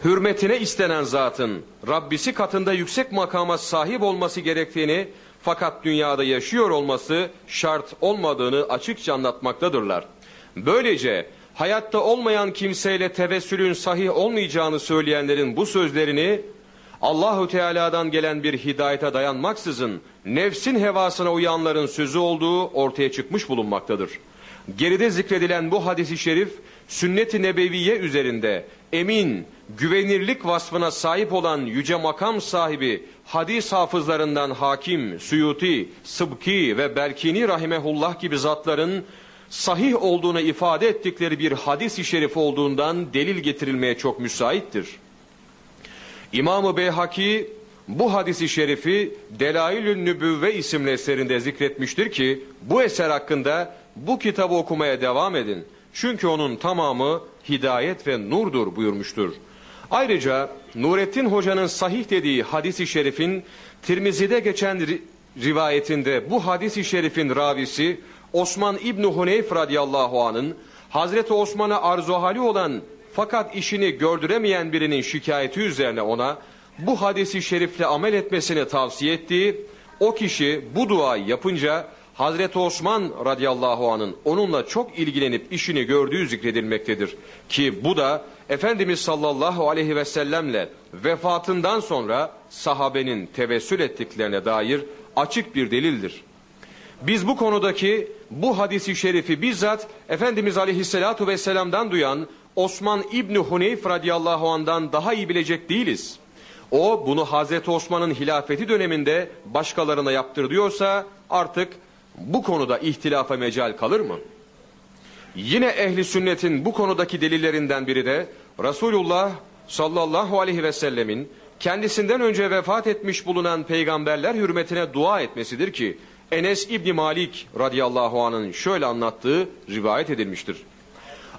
hürmetine istenen zatın Rabbisi katında yüksek makama sahip olması gerektiğini fakat dünyada yaşıyor olması şart olmadığını açıkça anlatmaktadırlar. Böylece hayatta olmayan kimseyle tevessülün sahih olmayacağını söyleyenlerin bu sözlerini Allahu Teala'dan gelen bir hidayete dayanmaksızın nefsin hevasına uyanların sözü olduğu ortaya çıkmış bulunmaktadır. Geride zikredilen bu hadisi şerif sünnet-i nebeviye üzerinde emin, güvenirlik vasfına sahip olan yüce makam sahibi hadis hafızlarından Hakim, Suyuti, Sıbki ve Berkini rahimehullah gibi zatların sahih olduğunu ifade ettikleri bir hadis-i şerif olduğundan delil getirilmeye çok müsaittir. İmam-ı Beyhaki bu hadisi şerifi Delailün Nübüvve isimli eserinde zikretmiştir ki bu eser hakkında bu kitabı okumaya devam edin. Çünkü onun tamamı hidayet ve nurdur buyurmuştur. Ayrıca Nurettin Hoca'nın sahih dediği hadisi şerifin Tirmizi'de geçen ri rivayetinde bu hadisi şerifin ravisi Osman İbni Huneyf radıyallahu anın Hazreti Osman'a arzuhali olan fakat işini gördüremeyen birinin şikayeti üzerine ona bu hadisi şerifle amel etmesini tavsiye ettiği o kişi bu duayı yapınca Hazreti Osman radıyallahu anın onunla çok ilgilenip işini gördüğü zikredilmektedir. Ki bu da Efendimiz sallallahu aleyhi ve sellemle vefatından sonra sahabenin tevessül ettiklerine dair açık bir delildir. Biz bu konudaki bu hadisi şerifi bizzat Efendimiz aleyhissalatu vesselam'dan duyan Osman İbni Huneyf radıyallahu andan daha iyi bilecek değiliz. O bunu Hazreti Osman'ın hilafeti döneminde başkalarına yaptırıyorsa artık bu konuda ihtilafa mecal kalır mı? Yine ehli sünnetin bu konudaki delillerinden biri de Resulullah sallallahu aleyhi ve sellemin kendisinden önce vefat etmiş bulunan peygamberler hürmetine dua etmesidir ki Enes İbni Malik radıyallahu anh'ın şöyle anlattığı rivayet edilmiştir.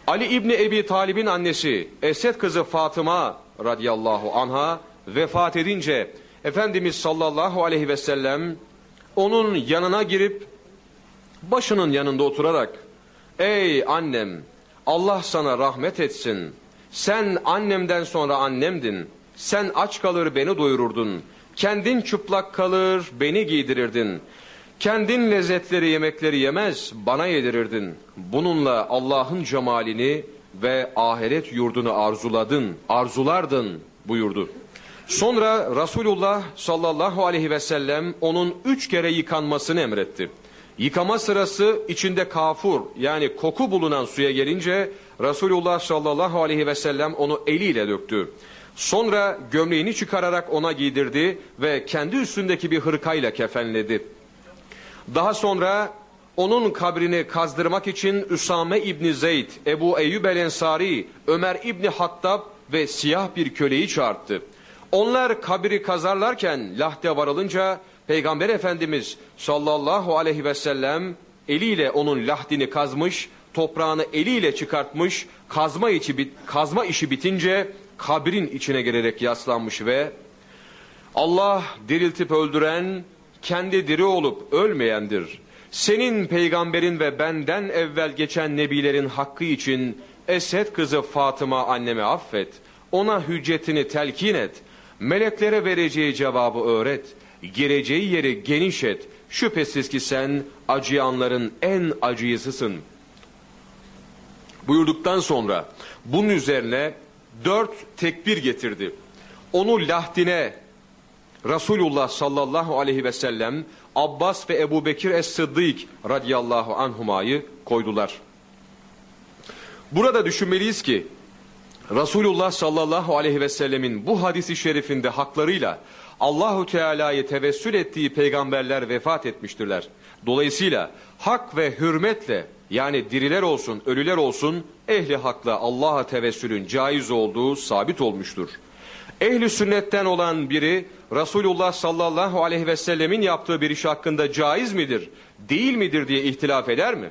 Ali İbni Ebi Talib'in annesi Esed kızı Fatıma radıyallahu anha vefat edince Efendimiz sallallahu aleyhi ve sellem onun yanına girip başının yanında oturarak Ey annem Allah sana rahmet etsin. Sen annemden sonra annemdin. Sen aç kalır beni doyururdun. Kendin çıplak kalır beni giydirirdin. Kendin lezzetleri yemekleri yemez bana yedirirdin. Bununla Allah'ın cemalini ve ahiret yurdunu arzuladın, arzulardın buyurdu. Sonra Resulullah sallallahu aleyhi ve sellem onun üç kere yıkanmasını emretti. Yıkama sırası içinde kafur yani koku bulunan suya gelince Resulullah sallallahu aleyhi ve sellem onu eliyle döktü. Sonra gömleğini çıkararak ona giydirdi ve kendi üstündeki bir hırkayla kefenledi. Daha sonra onun kabrini kazdırmak için Üsame İbni Zeyd, Ebu Eyyub el Ensari, Ömer İbni Hattab ve siyah bir köleyi çağırttı. Onlar kabri kazarlarken lahde varılınca Peygamber Efendimiz sallallahu aleyhi ve sellem eliyle onun lahdini kazmış, toprağını eliyle çıkartmış, kazma, içi, kazma işi bitince kabrin içine girerek yaslanmış ve Allah diriltip öldüren, kendi diri olup ölmeyendir. Senin peygamberin ve benden evvel geçen nebilerin hakkı için Esed kızı Fatıma annemi affet. Ona hüccetini telkin et. Meleklere vereceği cevabı öğret. Gireceği yeri geniş et. Şüphesiz ki sen acıyanların en acıyısısın. Buyurduktan sonra bunun üzerine dört tekbir getirdi. Onu lahdine Resulullah sallallahu aleyhi ve sellem Abbas ve Ebu Bekir Es-Sıddık radıyallahu anhumayı koydular. Burada düşünmeliyiz ki Resulullah sallallahu aleyhi ve sellemin bu hadisi şerifinde haklarıyla Allahu Teala'yı tevessül ettiği peygamberler vefat etmiştirler. Dolayısıyla hak ve hürmetle yani diriler olsun, ölüler olsun ehli hakla Allah'a tevessülün caiz olduğu sabit olmuştur. Ehli sünnetten olan biri Resulullah sallallahu aleyhi ve sellemin yaptığı bir iş hakkında caiz midir, değil midir diye ihtilaf eder mi?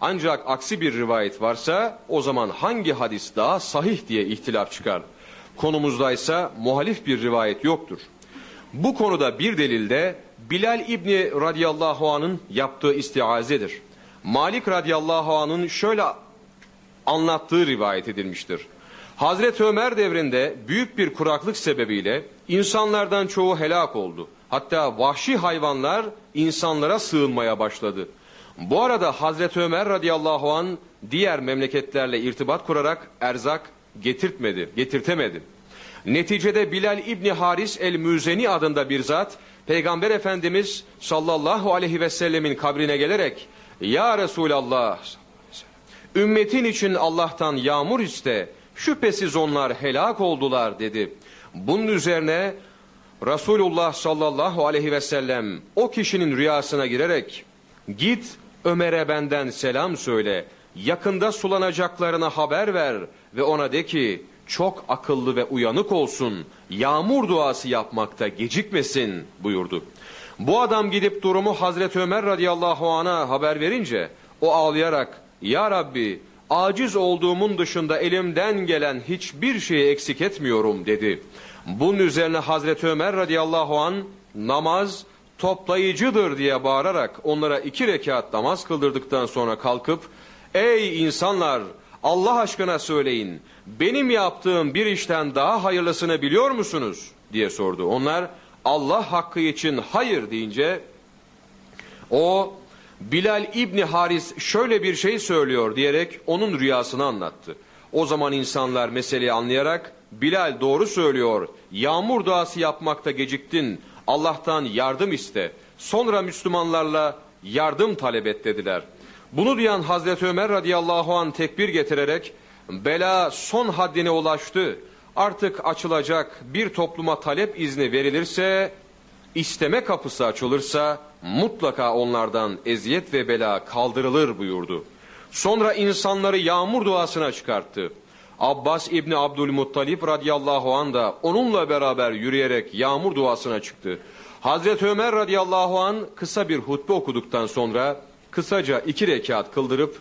Ancak aksi bir rivayet varsa o zaman hangi hadis daha sahih diye ihtilaf çıkar. Konumuzdaysa muhalif bir rivayet yoktur. Bu konuda bir delilde Bilal İbni radıyallahu anın yaptığı istiazedir. Malik radıyallahu anın şöyle anlattığı rivayet edilmiştir. Hazreti Ömer devrinde büyük bir kuraklık sebebiyle insanlardan çoğu helak oldu. Hatta vahşi hayvanlar insanlara sığınmaya başladı. Bu arada Hazreti Ömer radıyallahu an diğer memleketlerle irtibat kurarak erzak getirtmedi, getirtemedi. Neticede Bilal İbni Haris el-Müzeni adında bir zat Peygamber Efendimiz sallallahu aleyhi ve sellemin kabrine gelerek Ya Resulallah ümmetin için Allah'tan yağmur iste şüphesiz onlar helak oldular dedi. Bunun üzerine Resulullah sallallahu aleyhi ve sellem o kişinin rüyasına girerek git Ömer'e benden selam söyle yakında sulanacaklarına haber ver ve ona de ki çok akıllı ve uyanık olsun, yağmur duası yapmakta gecikmesin buyurdu. Bu adam gidip durumu Hazreti Ömer radıyallahu anh'a haber verince o ağlayarak ya Rabbi aciz olduğumun dışında elimden gelen hiçbir şeyi eksik etmiyorum dedi. Bunun üzerine Hazreti Ömer radıyallahu an namaz toplayıcıdır diye bağırarak onlara iki rekat namaz kıldırdıktan sonra kalkıp ey insanlar Allah aşkına söyleyin benim yaptığım bir işten daha hayırlısını biliyor musunuz diye sordu. Onlar Allah hakkı için hayır deyince o Bilal İbni Haris şöyle bir şey söylüyor diyerek onun rüyasını anlattı. O zaman insanlar meseleyi anlayarak Bilal doğru söylüyor yağmur duası yapmakta geciktin Allah'tan yardım iste sonra Müslümanlarla yardım talep et dediler. Bunu duyan Hazreti Ömer radıyallahu an tekbir getirerek bela son haddine ulaştı. Artık açılacak bir topluma talep izni verilirse, isteme kapısı açılırsa mutlaka onlardan eziyet ve bela kaldırılır buyurdu. Sonra insanları yağmur duasına çıkarttı. Abbas İbni Abdülmuttalip radıyallahu an da onunla beraber yürüyerek yağmur duasına çıktı. Hazreti Ömer radıyallahu an kısa bir hutbe okuduktan sonra kısaca iki rekat kıldırıp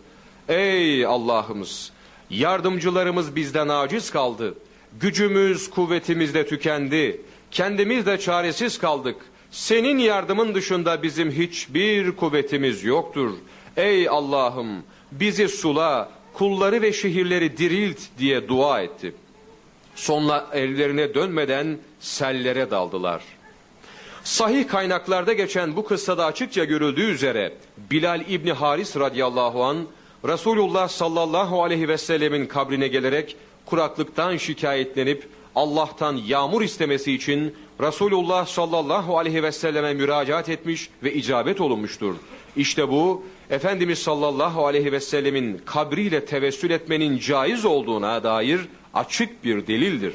Ey Allah'ımız yardımcılarımız bizden aciz kaldı. Gücümüz kuvvetimiz de tükendi. Kendimiz de çaresiz kaldık. Senin yardımın dışında bizim hiçbir kuvvetimiz yoktur. Ey Allah'ım bizi sula, kulları ve şehirleri dirilt diye dua etti. Sonra ellerine dönmeden sellere daldılar. Sahih kaynaklarda geçen bu kıssada açıkça görüldüğü üzere Bilal İbni Haris radıyallahu an Resulullah sallallahu aleyhi ve sellemin kabrine gelerek kuraklıktan şikayetlenip Allah'tan yağmur istemesi için Resulullah sallallahu aleyhi ve selleme müracaat etmiş ve icabet olunmuştur. İşte bu Efendimiz sallallahu aleyhi ve sellemin kabriyle tevessül etmenin caiz olduğuna dair açık bir delildir.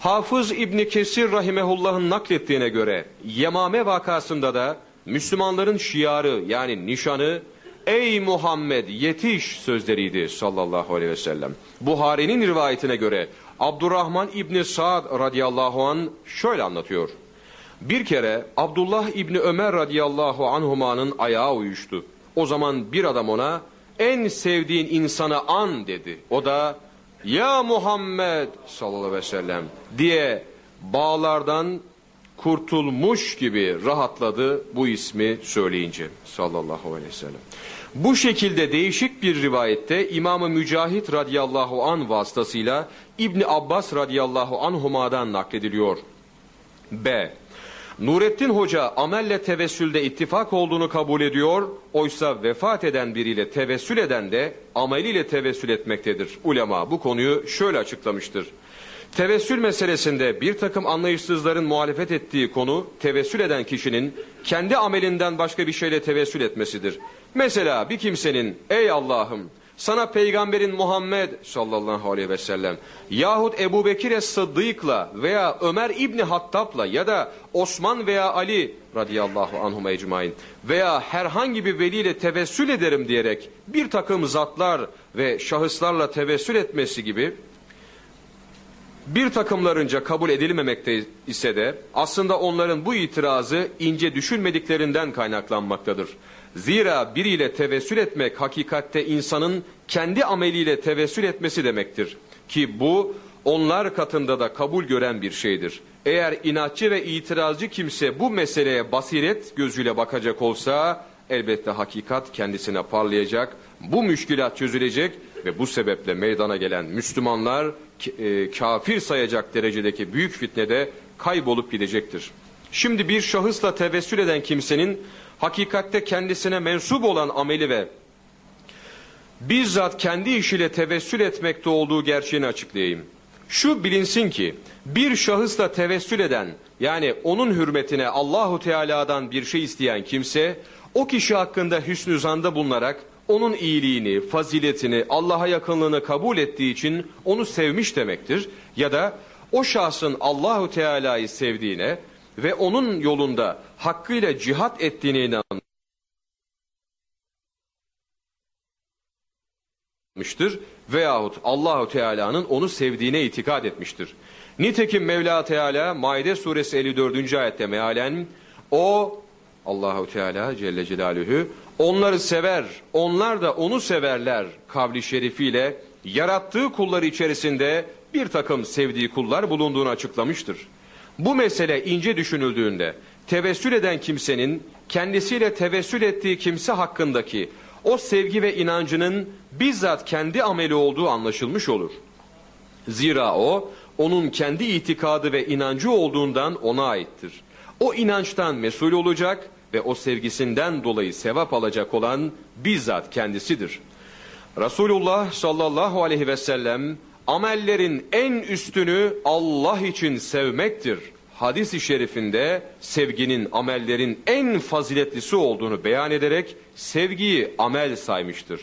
Hafız İbni Kesir rahimehullah'ın naklettiğine göre Yemame vakasında da Müslümanların şiarı yani nişanı Ey Muhammed yetiş sözleriydi sallallahu aleyhi ve sellem. Buhari'nin rivayetine göre Abdurrahman İbni Sa'd radıyallahu an şöyle anlatıyor. Bir kere Abdullah İbni Ömer radıyallahu anhumanın ayağı uyuştu. O zaman bir adam ona en sevdiğin insana an dedi. O da ya Muhammed sallallahu aleyhi ve sellem diye bağlardan kurtulmuş gibi rahatladı bu ismi söyleyince sallallahu aleyhi ve sellem. Bu şekilde değişik bir rivayette İmam-ı Mücahit radıyallahu an vasıtasıyla İbni Abbas radıyallahu anhuma'dan naklediliyor. B. Nurettin Hoca amelle tevessülde ittifak olduğunu kabul ediyor. Oysa vefat eden biriyle tevessül eden de ameliyle tevessül etmektedir. Ulema bu konuyu şöyle açıklamıştır. Tevessül meselesinde bir takım anlayışsızların muhalefet ettiği konu tevessül eden kişinin kendi amelinden başka bir şeyle tevessül etmesidir. Mesela bir kimsenin ey Allah'ım sana peygamberin Muhammed sallallahu aleyhi ve sellem yahut Ebu Bekir Sıddık'la veya Ömer İbni Hattab'la ya da Osman veya Ali radıyallahu anhum ecmain veya herhangi bir veliyle tevessül ederim diyerek bir takım zatlar ve şahıslarla tevessül etmesi gibi bir takımlarınca kabul edilmemekte ise de aslında onların bu itirazı ince düşünmediklerinden kaynaklanmaktadır. Zira biriyle tevessül etmek hakikatte insanın kendi ameliyle tevessül etmesi demektir. Ki bu onlar katında da kabul gören bir şeydir. Eğer inatçı ve itirazcı kimse bu meseleye basiret gözüyle bakacak olsa elbette hakikat kendisine parlayacak, bu müşkilat çözülecek ve bu sebeple meydana gelen Müslümanlar e, kafir sayacak derecedeki büyük fitnede kaybolup gidecektir. Şimdi bir şahısla tevessül eden kimsenin hakikatte kendisine mensup olan ameli ve bizzat kendi işiyle tevessül etmekte olduğu gerçeğini açıklayayım. Şu bilinsin ki bir şahısla tevessül eden yani onun hürmetine Allahu Teala'dan bir şey isteyen kimse o kişi hakkında hüsnü zanda bulunarak onun iyiliğini, faziletini, Allah'a yakınlığını kabul ettiği için onu sevmiş demektir. Ya da o şahsın Allahu Teala'yı sevdiğine ve onun yolunda hakkıyla cihat ettiğine inanmıştır veyahut Allahu Teala'nın onu sevdiğine itikad etmiştir. Nitekim Mevla Teala Maide suresi 54. ayette mealen o Allahu Teala Celle Celaluhu onları sever, onlar da onu severler kavli şerifiyle yarattığı kulları içerisinde bir takım sevdiği kullar bulunduğunu açıklamıştır. Bu mesele ince düşünüldüğünde tevessül eden kimsenin kendisiyle tevessül ettiği kimse hakkındaki o sevgi ve inancının bizzat kendi ameli olduğu anlaşılmış olur. Zira o onun kendi itikadı ve inancı olduğundan ona aittir. O inançtan mesul olacak ve o sevgisinden dolayı sevap alacak olan bizzat kendisidir. Resulullah sallallahu aleyhi ve sellem amellerin en üstünü Allah için sevmektir. Hadis-i şerifinde sevginin amellerin en faziletlisi olduğunu beyan ederek sevgiyi amel saymıştır.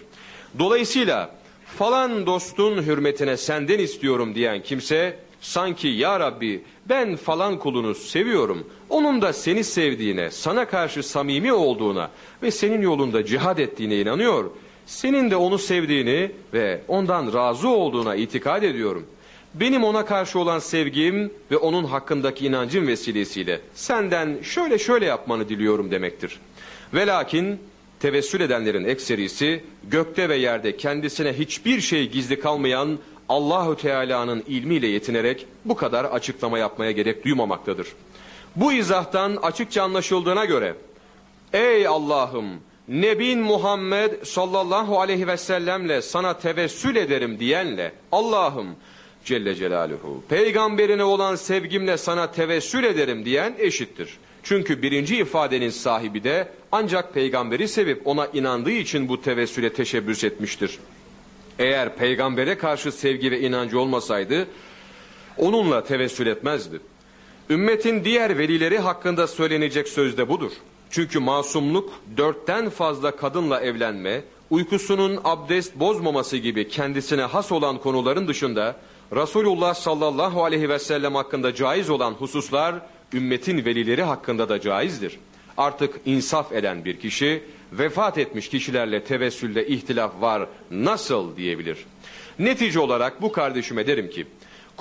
Dolayısıyla falan dostun hürmetine senden istiyorum diyen kimse sanki ya Rabbi ben falan kulunu seviyorum. Onun da seni sevdiğine, sana karşı samimi olduğuna ve senin yolunda cihad ettiğine inanıyor. Senin de onu sevdiğini ve ondan razı olduğuna itikad ediyorum. Benim ona karşı olan sevgim ve onun hakkındaki inancım vesilesiyle senden şöyle şöyle yapmanı diliyorum demektir. Ve lakin tevessül edenlerin ekserisi gökte ve yerde kendisine hiçbir şey gizli kalmayan Allahü Teala'nın ilmiyle yetinerek bu kadar açıklama yapmaya gerek duymamaktadır. Bu izahtan açıkça anlaşıldığına göre ey Allah'ım Nebin Muhammed sallallahu aleyhi ve sellemle sana tevessül ederim diyenle Allah'ım Celle Celaluhu peygamberine olan sevgimle sana tevessül ederim diyen eşittir. Çünkü birinci ifadenin sahibi de ancak peygamberi sevip ona inandığı için bu tevessüle teşebbüs etmiştir. Eğer peygambere karşı sevgi ve inancı olmasaydı onunla tevessül etmezdi. Ümmetin diğer velileri hakkında söylenecek söz de budur. Çünkü masumluk dörtten fazla kadınla evlenme, uykusunun abdest bozmaması gibi kendisine has olan konuların dışında Resulullah sallallahu aleyhi ve sellem hakkında caiz olan hususlar ümmetin velileri hakkında da caizdir. Artık insaf eden bir kişi vefat etmiş kişilerle tevessülde ihtilaf var nasıl diyebilir. Netice olarak bu kardeşime derim ki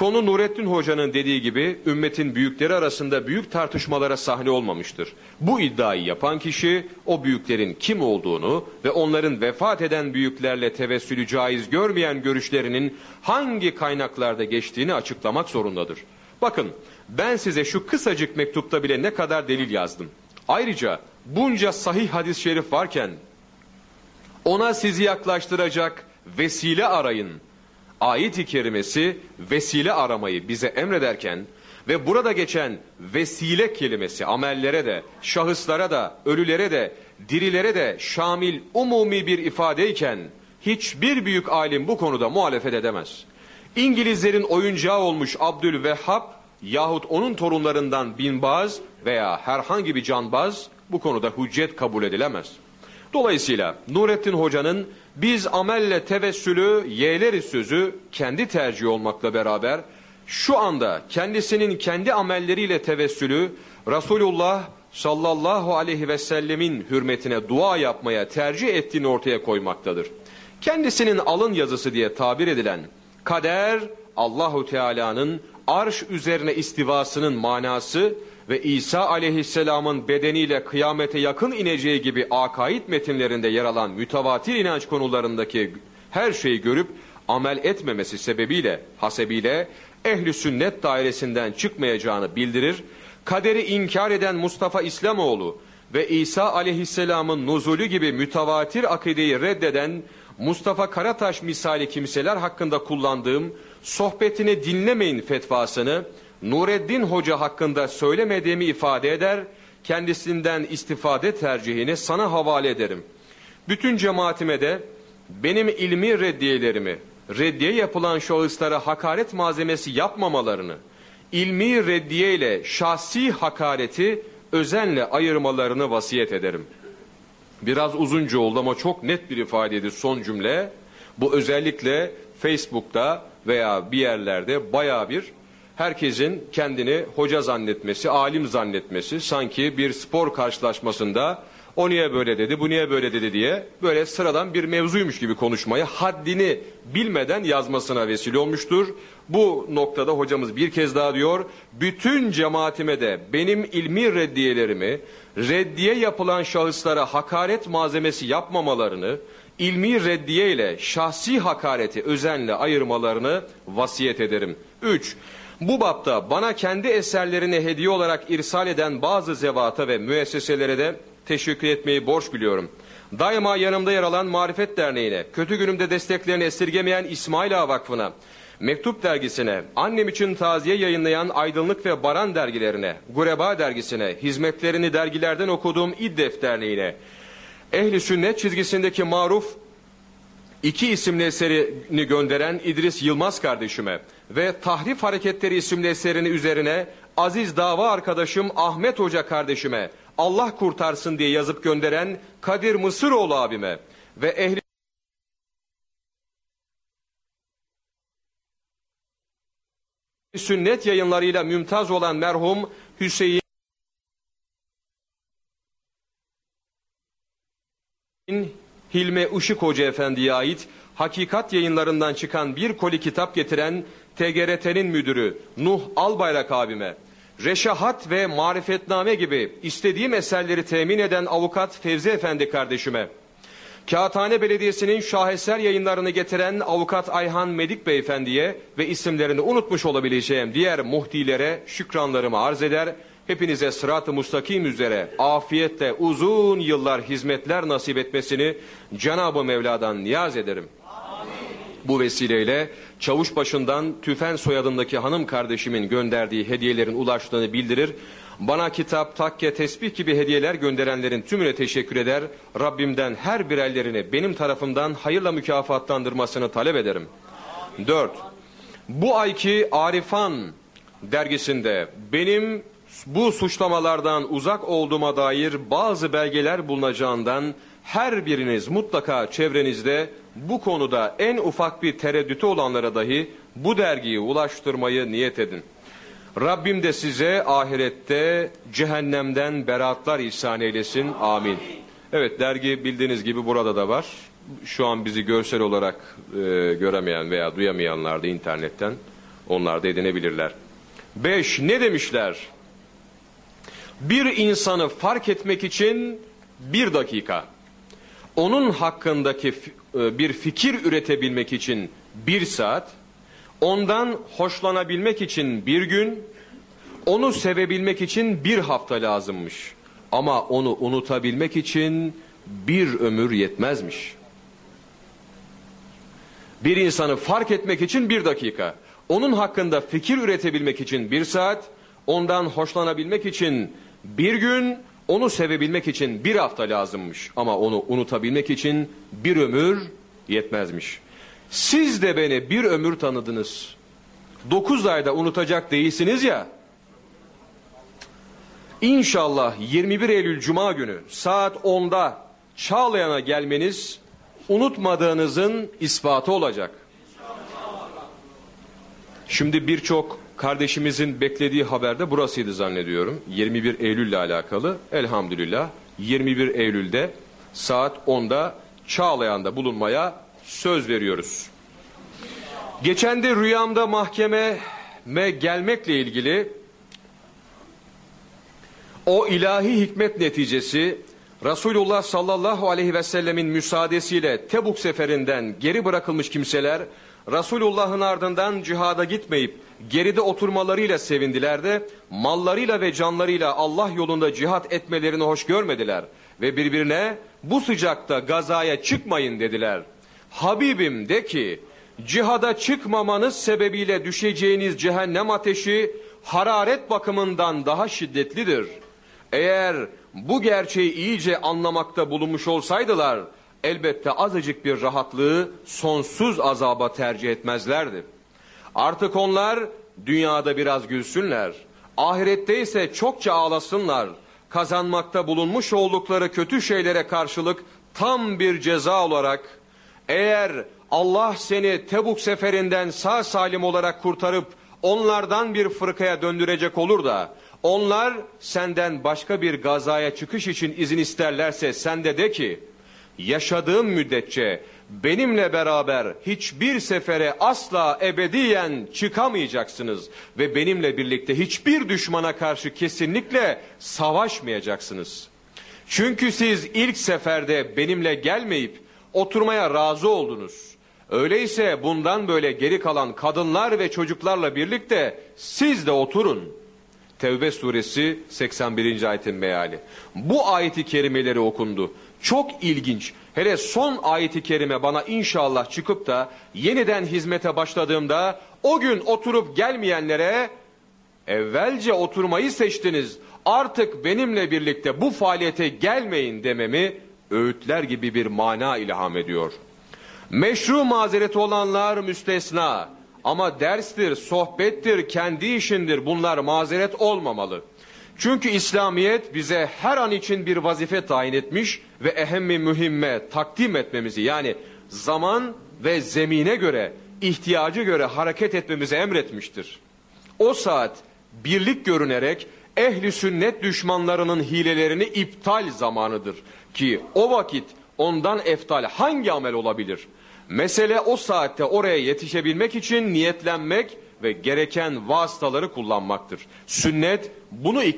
konu Nurettin Hoca'nın dediği gibi ümmetin büyükleri arasında büyük tartışmalara sahne olmamıştır. Bu iddiayı yapan kişi o büyüklerin kim olduğunu ve onların vefat eden büyüklerle tevessülü caiz görmeyen görüşlerinin hangi kaynaklarda geçtiğini açıklamak zorundadır. Bakın ben size şu kısacık mektupta bile ne kadar delil yazdım. Ayrıca bunca sahih hadis-i şerif varken ona sizi yaklaştıracak vesile arayın. Ayet-i kerimesi vesile aramayı bize emrederken Ve burada geçen vesile kelimesi amellere de, şahıslara da, ölülere de, dirilere de şamil umumi bir ifadeyken hiçbir büyük alim bu konuda muhalefet edemez. İngilizlerin oyuncağı olmuş Abdülvehhab yahut onun torunlarından Binbaz veya herhangi bir canbaz bu konuda hüccet kabul edilemez. Dolayısıyla Nurettin Hoca'nın biz amelle tevessülü yeğleriz sözü kendi tercihi olmakla beraber şu anda kendisinin kendi amelleriyle tevessülü Resulullah sallallahu aleyhi ve sellemin hürmetine dua yapmaya tercih ettiğini ortaya koymaktadır. Kendisinin alın yazısı diye tabir edilen kader Allahu Teala'nın arş üzerine istivasının manası ve İsa aleyhisselamın bedeniyle kıyamete yakın ineceği gibi akaid metinlerinde yer alan mütevatir inanç konularındaki her şeyi görüp amel etmemesi sebebiyle hasebiyle ehli sünnet dairesinden çıkmayacağını bildirir. Kaderi inkar eden Mustafa İslamoğlu ve İsa aleyhisselamın nuzulü gibi mütevatir akideyi reddeden Mustafa Karataş misali kimseler hakkında kullandığım sohbetini dinlemeyin fetvasını Nureddin Hoca hakkında söylemediğimi ifade eder, kendisinden istifade tercihini sana havale ederim. Bütün cemaatime de benim ilmi reddiyelerimi, reddiye yapılan şahıslara hakaret malzemesi yapmamalarını, ilmi reddiye ile şahsi hakareti özenle ayırmalarını vasiyet ederim. Biraz uzunca oldu ama çok net bir ifadeydi son cümle. Bu özellikle Facebook'ta veya bir yerlerde baya bir herkesin kendini hoca zannetmesi, alim zannetmesi, sanki bir spor karşılaşmasında o niye böyle dedi, bu niye böyle dedi diye böyle sıradan bir mevzuymuş gibi konuşmayı haddini bilmeden yazmasına vesile olmuştur. Bu noktada hocamız bir kez daha diyor, bütün cemaatime de benim ilmi reddiyelerimi, reddiye yapılan şahıslara hakaret malzemesi yapmamalarını, ilmi reddiye ile şahsi hakareti özenle ayırmalarını vasiyet ederim. 3. Bu bapta bana kendi eserlerini hediye olarak irsal eden bazı zevata ve müesseselere de teşekkür etmeyi borç biliyorum. Daima yanımda yer alan Marifet Derneği'ne, kötü günümde desteklerini esirgemeyen İsmail Ağa Vakfı'na, Mektup Dergisi'ne, annem için taziye yayınlayan Aydınlık ve Baran dergilerine, Gureba Dergisi'ne, hizmetlerini dergilerden okuduğum İddef Derneği'ne, Ehli Sünnet çizgisindeki maruf iki isimli eserini gönderen İdris Yılmaz kardeşime ve Tahrif Hareketleri isimli eserini üzerine aziz dava arkadaşım Ahmet Hoca kardeşime Allah kurtarsın diye yazıp gönderen Kadir Mısıroğlu abime ve ehli sünnet yayınlarıyla mümtaz olan merhum Hüseyin Hilmi Işık Hoca Efendi'ye ait Hakikat yayınlarından çıkan bir koli kitap getiren TGRT'nin müdürü Nuh Albayrak abime, Reşahat ve Marifetname gibi istediğim eserleri temin eden avukat Fevzi Efendi kardeşime, Kağıthane Belediyesi'nin şaheser yayınlarını getiren avukat Ayhan Medik Beyefendi'ye ve isimlerini unutmuş olabileceğim diğer muhdilere şükranlarımı arz eder. Hepinize sırat-ı mustakim üzere afiyetle uzun yıllar hizmetler nasip etmesini Cenab-ı Mevla'dan niyaz ederim. Bu vesileyle Çavuşbaşı'ndan Tüfen soyadındaki hanım kardeşimin gönderdiği hediyelerin ulaştığını bildirir. Bana kitap, takke, tesbih gibi hediyeler gönderenlerin tümüne teşekkür eder. Rabbimden her birerlerini benim tarafımdan hayırla mükafatlandırmasını talep ederim. 4. Bu ayki Arifan dergisinde benim bu suçlamalardan uzak olduğuma dair bazı belgeler bulunacağından her biriniz mutlaka çevrenizde bu konuda en ufak bir tereddütü olanlara dahi bu dergiyi ulaştırmayı niyet edin. Rabbim de size ahirette cehennemden beratlar ihsan eylesin. Amin. Evet dergi bildiğiniz gibi burada da var. Şu an bizi görsel olarak e, göremeyen veya duyamayanlar da internetten onlar da edinebilirler. 5. Ne demişler? Bir insanı fark etmek için bir dakika. Onun hakkındaki e, bir fikir üretebilmek için bir saat, ondan hoşlanabilmek için bir gün, onu sevebilmek için bir hafta lazımmış. Ama onu unutabilmek için bir ömür yetmezmiş. Bir insanı fark etmek için bir dakika, Onun hakkında fikir üretebilmek için bir saat, ondan hoşlanabilmek için bir gün, onu sevebilmek için bir hafta lazımmış. Ama onu unutabilmek için bir ömür yetmezmiş. Siz de beni bir ömür tanıdınız. Dokuz ayda unutacak değilsiniz ya. İnşallah 21 Eylül Cuma günü saat 10'da Çağlayan'a gelmeniz unutmadığınızın ispatı olacak. Şimdi birçok kardeşimizin beklediği haber de burasıydı zannediyorum. 21 Eylül ile alakalı. Elhamdülillah 21 Eylül'de saat 10'da Çağlayan'da bulunmaya söz veriyoruz. Geçen de rüyamda mahkememe gelmekle ilgili o ilahi hikmet neticesi Resulullah sallallahu aleyhi ve sellemin müsaadesiyle Tebuk seferinden geri bırakılmış kimseler Resulullah'ın ardından cihada gitmeyip geride oturmalarıyla sevindiler de mallarıyla ve canlarıyla Allah yolunda cihat etmelerini hoş görmediler ve birbirine bu sıcakta gazaya çıkmayın dediler. Habibim de ki cihada çıkmamanız sebebiyle düşeceğiniz cehennem ateşi hararet bakımından daha şiddetlidir. Eğer bu gerçeği iyice anlamakta bulunmuş olsaydılar elbette azıcık bir rahatlığı sonsuz azaba tercih etmezlerdi. Artık onlar dünyada biraz gülsünler. Ahirette ise çokça ağlasınlar. Kazanmakta bulunmuş oldukları kötü şeylere karşılık tam bir ceza olarak eğer Allah seni Tebuk seferinden sağ salim olarak kurtarıp onlardan bir fırkaya döndürecek olur da onlar senden başka bir gazaya çıkış için izin isterlerse sen de de ki yaşadığım müddetçe benimle beraber hiçbir sefere asla ebediyen çıkamayacaksınız ve benimle birlikte hiçbir düşmana karşı kesinlikle savaşmayacaksınız. Çünkü siz ilk seferde benimle gelmeyip oturmaya razı oldunuz. Öyleyse bundan böyle geri kalan kadınlar ve çocuklarla birlikte siz de oturun. Tevbe suresi 81. ayetin meali. Bu ayeti kerimeleri okundu. Çok ilginç. Hele son ayeti kerime bana inşallah çıkıp da yeniden hizmete başladığımda o gün oturup gelmeyenlere evvelce oturmayı seçtiniz. Artık benimle birlikte bu faaliyete gelmeyin dememi öğütler gibi bir mana ilham ediyor. Meşru mazereti olanlar müstesna. Ama derstir, sohbettir, kendi işindir bunlar mazeret olmamalı. Çünkü İslamiyet bize her an için bir vazife tayin etmiş ve ehemmi mühimme takdim etmemizi yani zaman ve zemine göre, ihtiyacı göre hareket etmemizi emretmiştir. O saat birlik görünerek ehli sünnet düşmanlarının hilelerini iptal zamanıdır. Ki o vakit ondan eftal hangi amel olabilir? Mesele o saatte oraya yetişebilmek için niyetlenmek ve gereken vasıtaları kullanmaktır. Sünnet bunu